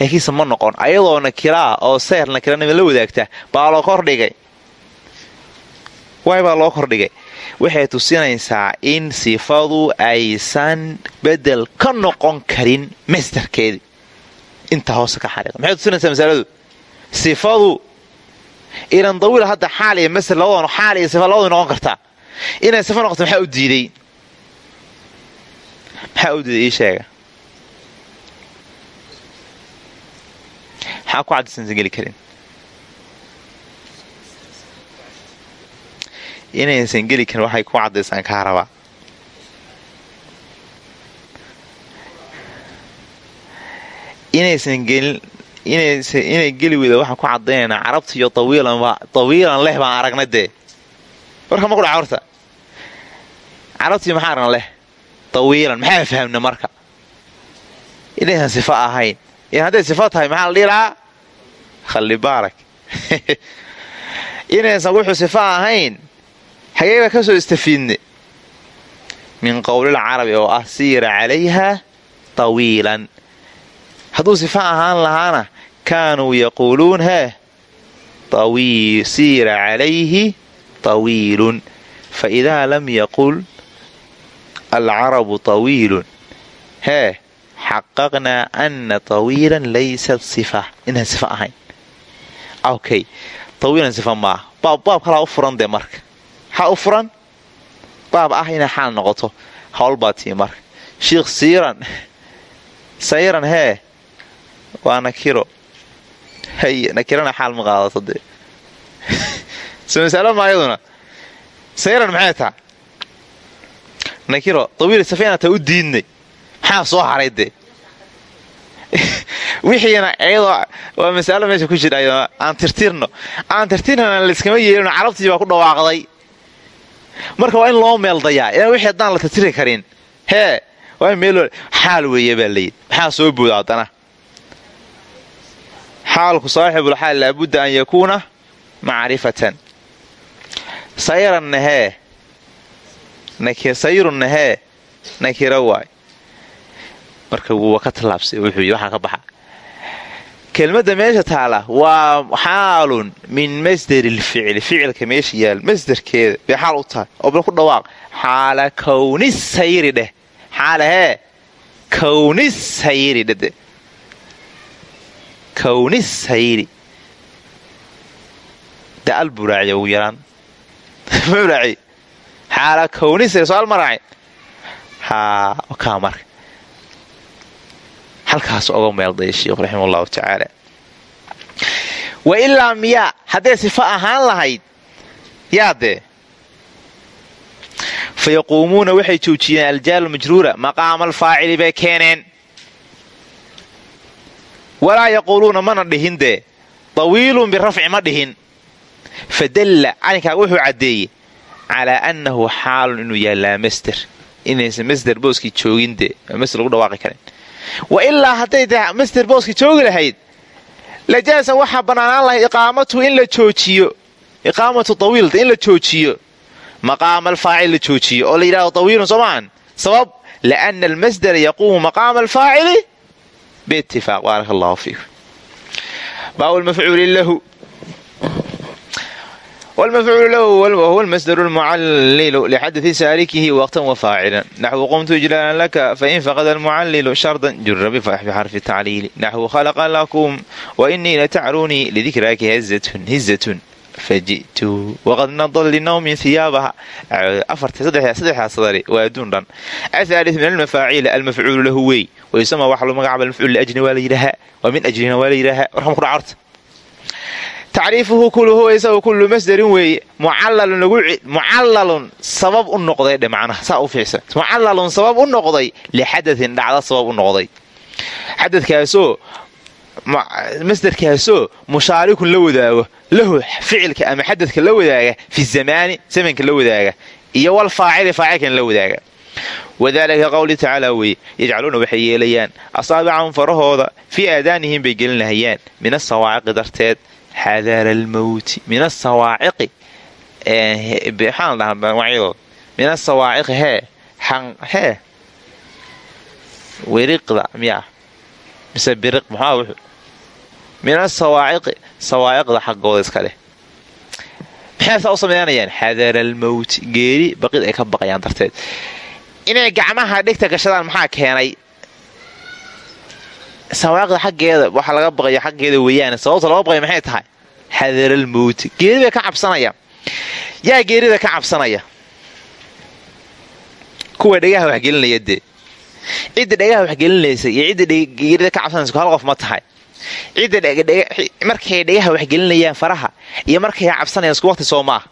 laakiinse ma noqon ayadoo nakiraa oo sayr nakiranima la wadaagta baa loo kordhigay waay baa loo kordhigay waxay tusinaysaa in sifadu aysan bedel ka noqon karin masdarkeedii intaa hoose ka xariiqa maxay tusinaysaa masaladu sifadu ilan dawiil hadda xaal iyo masder labadooda xaal iyo sifa labadu noqon kartaa inay sifa noqoto maxaa u diiday maxaa u diiday ii sheega? Maxaa ku cadaysansan geli karin? Inaysan geli karin waxay ku cadaysaan kaa rabaa inaysan gelin inay geli weyda waxaan ku cadaynaynaa carabta iyo tawiilan leh baan aragna dee. Warka ma ku dhaca horta. Carabtii maxaa leh? Tawiilan maxaa fahamna marka? Inaysan sifa ahayn. Hadday sifa tahay maxaa la dhihi lahaa? Khalli baarak. *laughs* Inaysan wuxuu sifa ahayn xagee baa ka istafiidne. Min qowlil carabi oo ah siira calayha tawiilan. Hadduu sifa ahaan lahaana kaanuu yaquuluun hee siira calayhi tawiilun faidaa lam yaqul alcarabu tawiilun hee xaqaqnaa ana tawiilan laysat sifa inaan sifa ahayn okay tawiilan sifa maaha baab kalaa u furan dee marka maxaa u furan baab ah inay xaal noqoto hawl baa tii marka shiikh siiran sayran hee waa nakiro hay nakirana xaal ma qaadato dee. So masalo maayaduna sayran maxay taa nakiro tawiil inaan taa u diidnay. Maxaa soo haray dee? Wixiina iyadoo waa masalo meesha ku jira aan tirtirno. Aan tirtirnana layskama yeelino carabtii baa ku dhawaaqday. Marka waa in loo meeldayaa inaan wixii haddaan la tirtiri karin. Hee waa meel xaalku saaxibulxaal laabudda an yakuuna macrifatan. Sayranna hee sayrunna hee nakira waay marka wuuwa ka tallaabsay wuxuu waxaa ka baxa. Kelmadda meesha taala waa xaalun min masdari lficli ficilka meesha yaal masdarkeeda bay xaal u tahay oo bal ku dhawaaq. Xaala kawni sayri dheh xaala hee kawni sayri dhede kawni sayri de al buraaciya ugu yaraan. *laughs* Ma buraaci xaala kawni sayri soo al maraaci haa kaa marka. Halkaas oga meeldaya sheikhu raxima allahu tacaala. Wa ilaa miyaa hadday sifo ahaan lahayd yaa dee. Fa waxay joojiyeen aljaalu majruura maqaama alfaacili bay keeneen walaa yaquuluuna mana dhihin dee tawiilun birafci ma dhihin. Fadalla calinkaaga wuxuu caddeeyey calaa annahu xaalun inuu yahay laa masder inaysan masder booskii joogin dee masder lagu dhawaaqi karin. Wa ilaa hadday de master booska joogi lahayd lajaasa waxaa bannaanaan lahayd iqaamatu in la joojiyo. Iqaamatu tawiilta in la joojiyo. Maqaama alfaacil la joojiyo oo la yidhahdo tawiilun soo maahan sabab liana almasdara yaquumu maqaama alfaacili biitifaaq baaraka allahu fiikum baabu lmafcuuli lahu wlmafcuulu lahu wahuwa lmasdaru lmucallilu lixadai saalikihi waqtan wafaacilan naxwu qumtu ijlaalan laka fain faqada almucallilu shardan jura bixarfi tacliili naxwu khalaqa lakum wainii latacrunii lidikraaki hizatun faji'tu. Waqad nadal linawmin hiyaabaha afarsaddexdaas sadari waa adduun dhan. Athaalit min almafaaciila almafcuulu lahu wey waysama waxa loo magacaaba almafcuul liajli waa la yidhaahaa waa min ajlina waa la yidhaahaa warkam ku dhacorta tacriifuhu kuluhu isagu kullu masdarin weeye mucallalun sabab u noqday dhe macnaha saa u fiicsan mucallalun sabab u noqday lixadatin dhacda sabab u noqday. Xadadkaasoo masdarkaasoo mushaarikun la wadaago lahu ficilka ama xadadka la wadaaga fi zamaani zamanka la wadaaga iyo walfaacili faacilkan la wadaaga wadaalika qowli tacaala weye yajcaluuna waxay yeelayaan asaabicahum farahooda fii aadaanihim bay gelinahayaan min asawaaciqi darteed xadaara almowti min asawaaciqi maxaan dhahaa magacyadood min asawaaciqi hee hee weriqda miyaa mise biriq wuxuu min asawaaciqi sawaaciqda xaggooda iska leh maxay saa u samaynayaan xadara almowti geeri baqid ay ka baqayaan darteed inay gacmaha dhegta gashadaan maxaa keenay sawaaqiqda xaggeeda waxa laga baqayo xaggeeda weeyaan sababta loo baqayo maxay tahay xadara almowti geeri bay ka cabsanayaan yaa geerida ka cabsanaya kuwa dhegaha waxgelinaya dee cidda dhegaha waxgelinaysa iyo cidda geerida ka cabsanaysa hal qof ma tahay markay dhegaha waxgelinayaan faraha iyo markay cabsanayaan isku waqti soo maah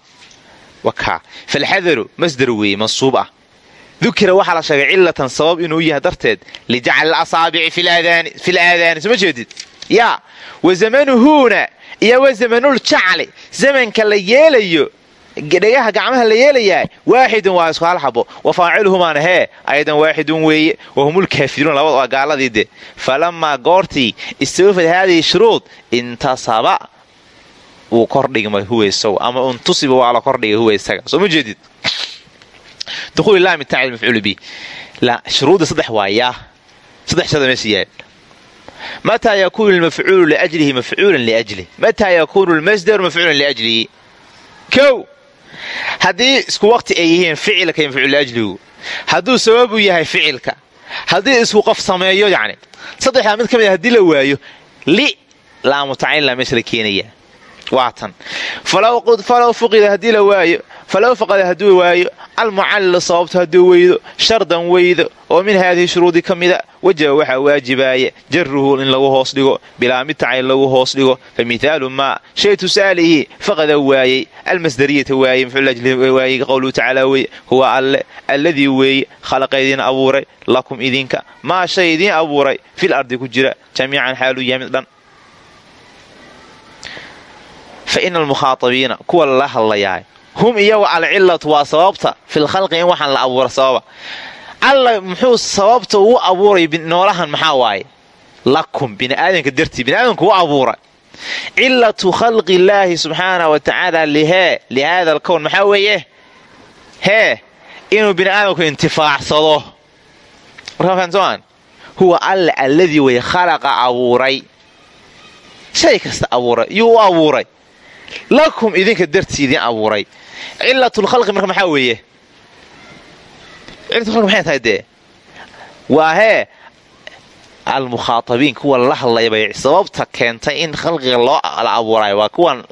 wakaa falxadaru masdar weeye mansuub ah. Dukira waxaa la sheegay cilatan sabab inuu yahay darteed lijacli asaabici fi laadaani soma jeedid? Yaa wa zamanuhuuna iyo wa zamanul jacli zamanka la yeelayo dhegaha gacmaha la yeelayaa waaxidun waa isku hal xabo wa faaciluhumaana hee ayadan waaxidun weeye wahumulkaafiruun labad waa gaaladii de. Falamaa istawfad haadihi shuruud intasaba wuu kordhigmay huwa isagu ama untusiba waa la kordhigay huwa isaga soo ma jeedid? Shuruudda saddex waayaa. Saddex shada meesha yaal. Mataa yakuunu lmafcuulu liajlihi mafcuulan liajlih mataa yakuunu lmasdaru mafcuulan liajlihi haddii isku waqti ay yihiin ficilka liajligu hadduu sababu yahay ficilka haddii isku qof sameeyo yacni saddexdaa mid ka mid a haddii la waayo li laamutacayinla meesha la keenaya waa tan. Falow fuqida haddii la waayo falow faqada hadduu waayo almucallil sababtu hadduu weydo shardan weydo oo min haadihi shuruudi ka mida wajaba waxaa waajibaaya jaruhu in lagu hoos dhigo bilaa midtaca in lagu hoos dhigo fa mithaalu maa shay tusaalihi faqada waayey almasdariyata waayey mafcuulwaayey qowluhu tacaala weye huwa alle alladii weeye khalaqa idiin abuuray lakum idinka maa shay idiin abuuray fil ardi ku jira jamiican xaaluu yahay mid dhan fa ina almukhaatabiina kuwa lala hadlayahay hum iyagu alcilatu waa sababta fil khalqi in waxaan la abuura sababa alla muxuu sababta uu abuuray noolahan maxaa waaye lakum biniaadanka dartii biniaadanku u abuuray cilatu khalqi illaahi subxaana wa tacaala lihee lihaada alkown maxaa weeye hee inuu biniaadanku intifaacsado warkaafahansomaan huwa alla alladii way khalaqa abuuray shay kasta abuuray yuu u abuuray lakum idinka dartii idin abuuray cilatulkhalqi marka maxaa weeye? Cilatulkhalqi maxay tahay dee? Waa hee almukhaatabiin kuwa la hadlaya sababta keentay in khalqiga loo la abuurayo waa kuwan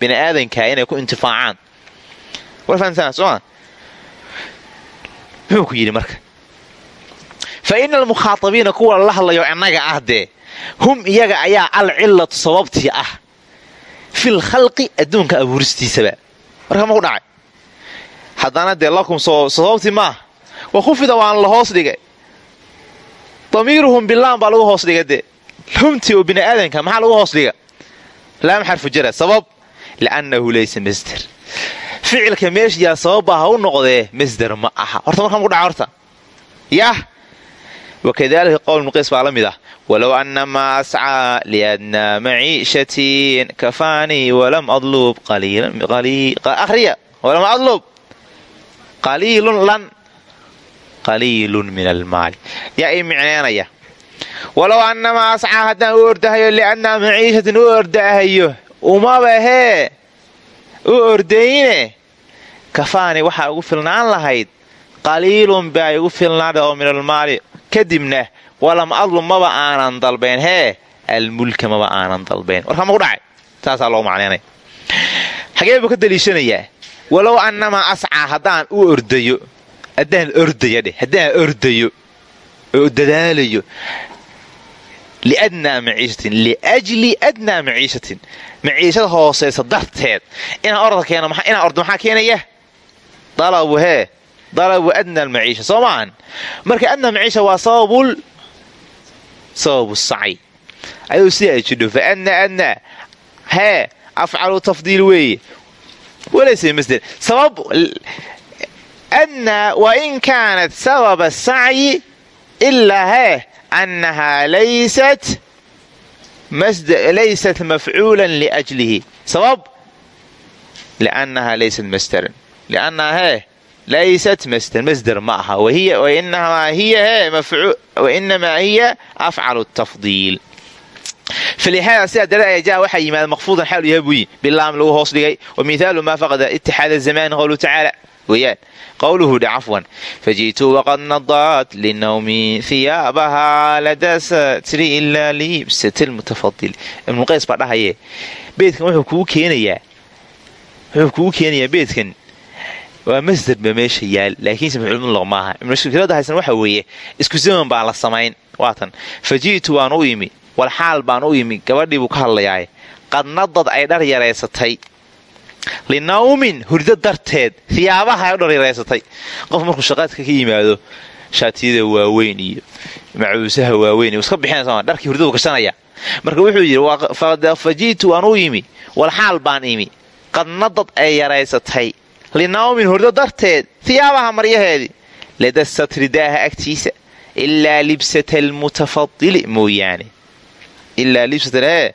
bini aadankaa inay ku intifaacaan. War fahamsanaa sooma muxuu ku yidhi marka fa ina almukhaatabiina kuwa la hadlayo innaga ah dee hum iyaga ayaa alcilatu sababtii ah fil khalqi adduunka abuuristiisaba. Marka ma ku dhacay. Haddana dee lakum sababtii maaha wa khufida waan la hoos dhigay. Damiiruhum bilaan baa lagu hoos dhiga dee. Humtii oo bini aadanka maxaa lagu hoos dhiga? Laam xarfu jara sabab? Liannahu laysa masder ficilka meeshayaa sababbaa ha u noqdee masder ma aha. Horta marka ma ku dhaca horta. Yah wakadalika qowl muqiis baa la mid ah walow anamaa ascaa liadnaa maciishatin kafaanii walam adlub ariya walam adlub qaliilun lan qaliilun min almaali yaa ii micneynaya walow anamaa ascaa haddaan u ordahayo liadnaa maciishatin u ordaahayo umaba hee u ordayne kafaani waxaa ugu filnaan lahayd qaliilun baa igu filnaada oo min almaali kadibna walam adlum maba aanan dalbayn. Hee almulka maba aanan dalbayn. Warkaa ma ku dhacay? Saasaa loo macnaynaya xagee buu ka daliishanayaa walow annamaa ascaa haddaan u ordayo haddaan ordaya dheh haddaan ordayo oo dadaalayo liadnaa maciishatin liajli adnaa maciishatin maciishada hooseysa darteed inaan orda keeno inaan ordo maxaa keenaya? Dalabu hee dalabu adna almaciisha soo maahan? Marka adna maciisha waa sababul sababu sacyi ayadoo sida ay jidho fa adna adna. Hee afcalu tafdiil weeye. Walaysa masder. Sabab adna wa in kaanat sababa sacyi ilaa hee annahaa laysat laysat mafcuulan liajlihi sabab liannahaa laysat masdaran. Liannahaa hee laysat masder masder ma aha wainamaa hiya afcalu tafdiil falihaada sidaa dare ayaa jaa waxaa yimaada maqfuudan xaalu yahay buyi bilaam lagu hoos dhigay wa mihaalu maa faqada itixaada zamaan qowluhu tacaala weyaan qowluhu dha cafwan faji'tu waqad nadaat linawmi hiyaabahaa ladasatri ilaa liibsat lmutafadil ibnuqays baa dhahaye beedkan wuxuu kugu keenayaa beedkan waa masder ba meesha yaal laakiinse mafcuulmudlaq maaha. Ibnushkilada haysan waxa weeye isku zaman baan la samayn. Waatan faji'tu waan u imi wal xaal baan u imi gabadhii buu ka hadlayaa qad nadad ay dhar yaraysatay linawmin hurdo darteed hiyaabaha ay dhar yaraysatay qof markuu shaqaadka ka yimaado shaatiyada waaweyn iyo macuusaha waaweyn iyo iska bixinaysa dharkii hurdadu gashanaya. Marka wuxuu yidhi faji'tu waan u imi wal xaal baan imi qad nadad ay yaraysatay linawmin hurdo darteed hiyaabaha maryaheedii lada satri daaha agtiisa ilaa libsata almutafadili mooyaane. Ilaa libsata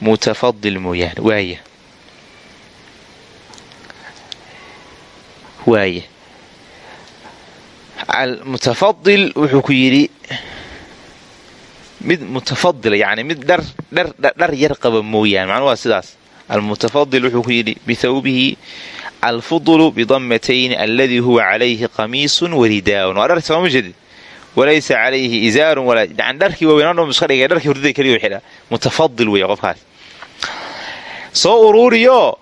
mutafadil mooyaane. Waaya waaya almutafadil wuxuu ku yidhi mid mutafadila yani mid dhar yar qaba mooyaane. Macnuu waa sidaas. Almutafadil wuxuu ku yidhi bithawbihi alfudlu bidamatayn aladii huwa calayhi qamiisun waridaaun waa dhar sooma jeedid walaysa calayhi izaarun dharkii waaweyn iska dhigay dharkii hurdada keliya xidha mutafadil wey qofkaas soo uruuriyo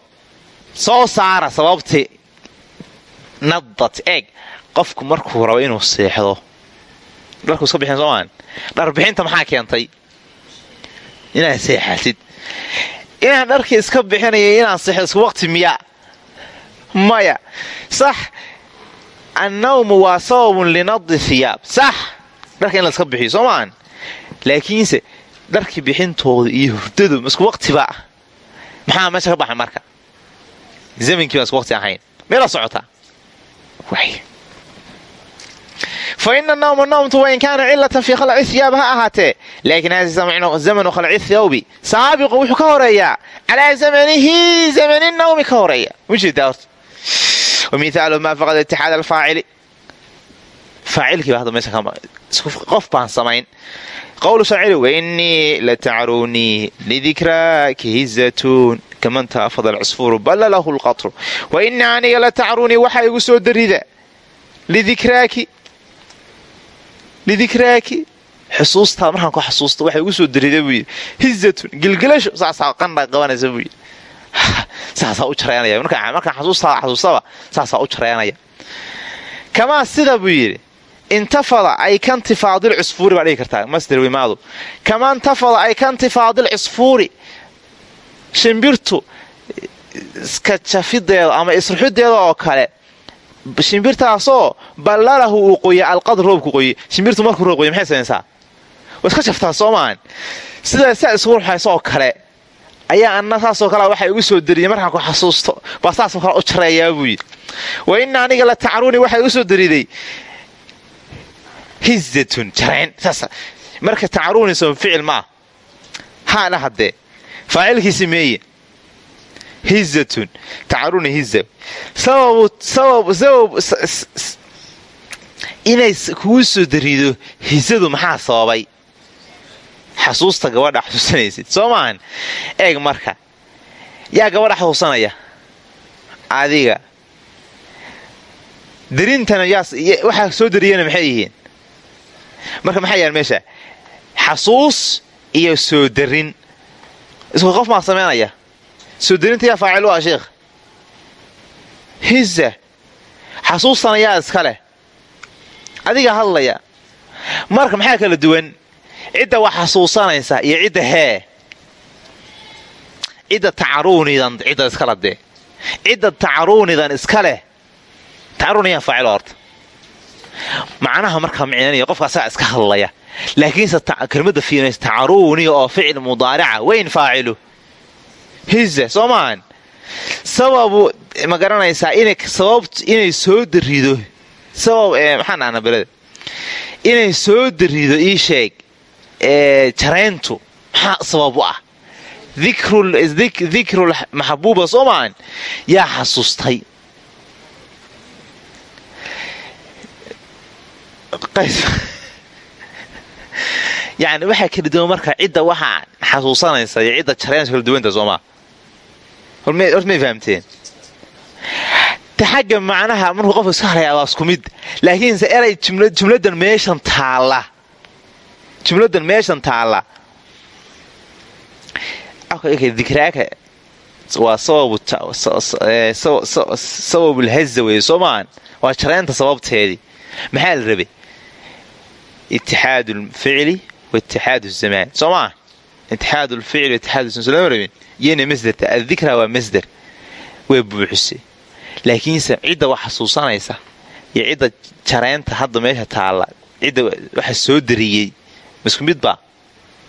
soo saara sababti nadad eeg qofku markuu rabo inuu seexdo dharku iska bixin soomaan dharbixinta maxaa keentay inaad seexatid inaan dharkii iska bixinayo inaan seexdo isku waqti miyaa maya. Sax annawmu waa sababun linadi hiyaab sax dharka in la iska bixiyo soo laakiinse dharkii bixintooda iyo hurdadu isku waqtiba maxaa meesha ka baxay marka? Zamankii baan isku waqti ahayn. Meela socotaa? Fa ina nawma nawmtu wain kaana cilatan fii khalci hiyaab ha ahaatee. Laakiin hada zamanu khalci thawbi saabiqu wuxuu ka horeeyaa. Calaa zamanihi zamani nawmi ka horreeya wamithaalu maa faqad itixaad alfaacili faacilkiiba hadda meesha qof baan samayn qowlu shaaciri wainii latacruunii lidikraaki hizatuun kaman taafada alcusfuuru balla lahu lqatru wainii aniga latacruunii waxaa igu soo darida lidikraaki xusuustaa markaan ku xasuusta waxaa igu soo darida buu yidhi hizatun gilgilasho saasaa qandha qabanaysa buu yidhi *laughs* saasaa u jareynaya. Markaan xasuustaba saasaa u jareynaya. Kamaa sida buu yidhi intafada ay kantifaadil cusfuuri baa dhigi kartaa masder wimaadu. Kamaa intafada ay kantifaadil cusfuuri shimbirtu iska jafideeda ama isruxideeda oo kale shimbirtaasoo ballalahu uu qoya alqadr roobku qoye shimbirtu markuu roob qoya maxay samaysaa? Waa iska jaftaa soo maahan. Sidaa saa isgu ruxaysoo kale ayaa anna saasoo kale waxaa igu soo dariyay markaan ku xasuusto baa saasoo kale u jareeyaa buu yidhi. Wa ina aniga la tacruuni waxaa igu soo dariday. Hizatun jarayn marka tacruuni soo ficil maa haadha haddee. Faacilkiisi meeye. Hizatun tacruuni hiza inay kugu soo darido hizadu maxaa sababay xasuusta gabadha xasuusanaysid soo maahan eeg marka. Yaa gabadha xasuusanaya? Adiga. Darintana waxaa soo dariyana maxay yihiin? Marka maxaa yahan meesha? Xasuus iyo soo darin isku qof maa samaynaya soo darinta yaa faacil u ah sheikh? Hiza xasuustana yaa iska leh. Adiga hadlaya. Marka maxaa kala duwan cidda wax xasuusanaysa iyo cidda hee cidda tacaruunidan cidda iskala dee cidda tacaruunidan iska leh. Tacaruuniyaa faacil horta macnaha markaa micnanaya qofka asagaa iska hadlaya. Laakiinse kelmadda fiinays tacaruuniya oo ficil mudaarica weyn faacilu. Hiza soo maahan sababu ma garanaysaa inay soo darido sabab maxaan ahna beleda inay soo darido ii sheeg jarayntu maxaa sabab u ah dikru maxabuuba soo yaa xasuustay. Yani *laughs* waxaa kala duwan marka cidda waxaa xasuusanaysa iyo cidda jaraynaysa kala duwanta soomaa horta may fahamteen? Xagga macnaha markuu qofka iska harayaa waa isku mid. Laakiinse eray jumladan meeshan taalla jumladan meeshan taalla dikraaka waa sababulhaza wey soo waa jaraynta sababteedii. Maxaa la rabay? Itixaad lficli wa itixaad zamaan. Soo maaha itixaad lficli waitixaad lama rabin. Iyana masderta addikra waa masder way buuxisay. Laakiinse cidda wax xasuusanaysa iyo cidda jaraynta hadda meesha taalla cidda waxa soo dariyey masku midba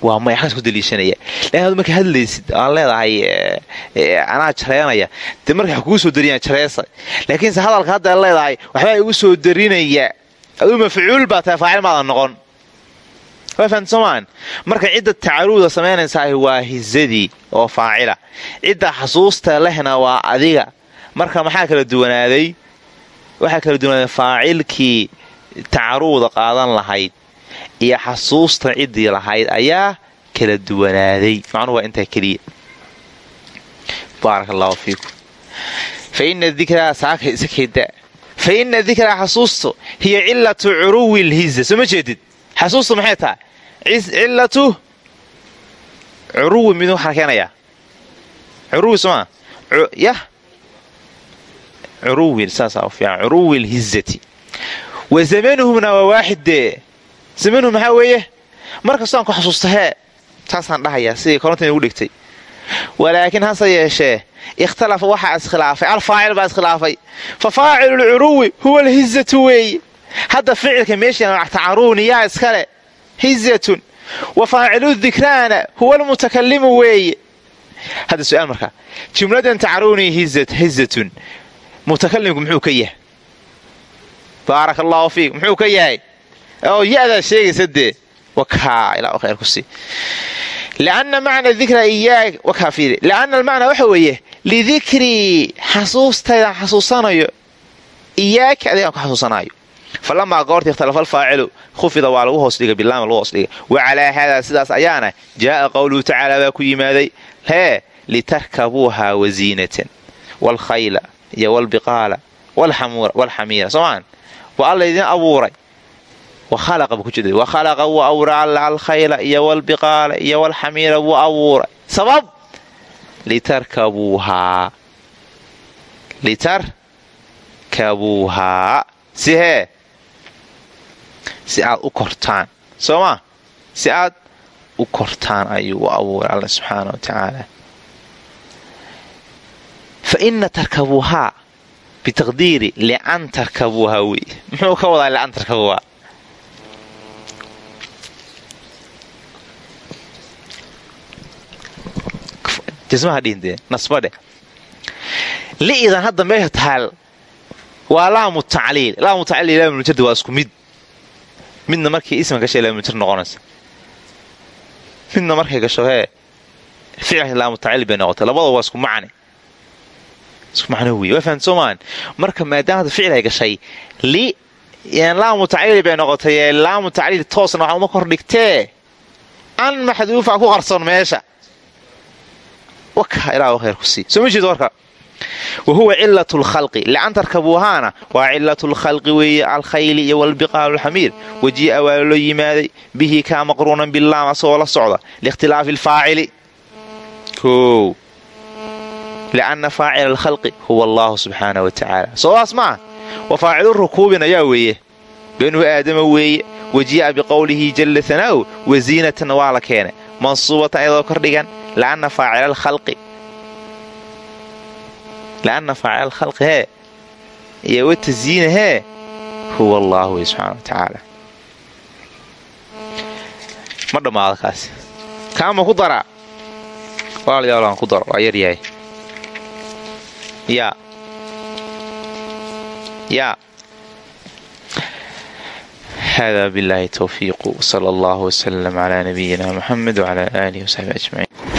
waa may xagas ku daliishanaya. Lakin ad marka hadlaysid aan leedahay anaa jareynaya. Dee marka wax kuu soo dariyaan jareesa laakiinse hadalka hadda leedahay waxbaa igu soo darinaya. Aduu mafcuul baa tahay faacil maadan noqon. Soomaan marka cidda tacaruuda samaynaysaah waa hizadii oo faacila. Cidda xasuusta lehna waa adiga. Marka maxaa kala duwanaaday? Waxaa kala duwanaaday faacilkii tacaruuda qaadan lahayd iyo xasuusta ciddii lahayd ayaa kala duwanaaday. Macnuhu waa intaa keliya? Baarak allahu fiikum faina dikraa saaka isakeda fa ina dikraa xasuustu hiya cilatu curuwi lhiza soo ma jeedid? Xasuustu maxay tahay? Cilatu curuwi mid waxaa keenayaa curuwi somaa yah. Curuwi saasaa fiican. Curuwi lhizati wa zamanuhumna waa waaxid dee zamanuhum maxaa weeye? Markastoo aan ku xasuusta hee dhahayaa sidii korontan igu dhigtay. Walaakiin hase yeeshee ikhtalafa waxaa iskhilaafay alfaacil baa iskhilaafay. Fa faacilu lcuruwi huwa alhizatu weeye hadda ficilka meesha tacaruuni yaa iskale hizatun wa faacilu dikraana huwa almutakalimu weeye hadda su'aal markaa jumladan tacaruuni hizatun mutakalimku muxuu ka yahay? Baaraka fiik muxuu ka yahay oo ya-daa sheegaysa dee lianna almacnaa waxa weeye lidikrii xasuustaydan xasuusanayo iyaaka adigaan ku xasuusanaayo falamaa goortii ikhtalafa alfaacilu khufida waa lagu hoos dhigay bilaama lagu hoos dhigay wa haadaa sidaas ayaana jaa'a qowluhu tacaala baa ku yimaaday hee litarkabuuhaa wasiinatan waalkhayla iyo walbiqaala walxamiira soomaan waa alla idin abuuray wakhalaqa wuu abuuray alla alkhayla iyo walbiqaala iyo walxamiira wuu abuuray sabab? Litarkabuuhaa litarkabuuhaa si hee? Si aad u kortaan. Soo maa si aad u kortaan ayuu u abuuray alla subxaana wa tacaala fa ina tarkabuuhaa bitaqdiiri lican tarkabuuhaa wey muxuu ka wadaa lican tarkabuuhaa li'dan hadda meesha taal waa laamu tacliil. Laamu tacliil laamuljardi waa isku mid. Midna markay isma gashay laamuljar noqonaysa. Midna markay gasho hee ficilka laamu tacliil bay noqotay. Labada waa isku macne isku macno wey waa fahamta soomaan? Marka maadaama hadda ficil ay gashay li laamu tacliil bay noqotay. Laamu tacliil toosna waxaa uma kordhigtee an maxduufa ku qarsoon meesha waka ilaa khayr ku sii soo ma jeedo warka wa huwa cilat lkhalqi lican tarkabuuhaana waa cilat lkhalqi weeye alkhayli iyo walbiqaalu lxamiir wajii'a waa loo yimaaday. Bihi kaa maqruunan bilaam asagoo la socda. Liikhtilaafi alfaacili o lianna faacila alkhalqi huwa allahu subxaana wa tacaala soodaas maaha wa faacilu rukuubin ayaa weeye. Benu aadama weeye. Wajii'a biqowlihi jalla hanaa'u wasiinatan waa la keenay. Mansuubatan iyadoo kordhigan lianna faacila alkhalqi hee iyo watasiina hee huwa allah wey subxana wa tacaala ma dhammaado kaasi kaama ku daraa walaalayaal aan ku daro waa yar yahay yaa yaa hada biاllahi towfiiq wsala allah wslm cla nabiyina muxamed wcla alihi wsaxbi ajmaciin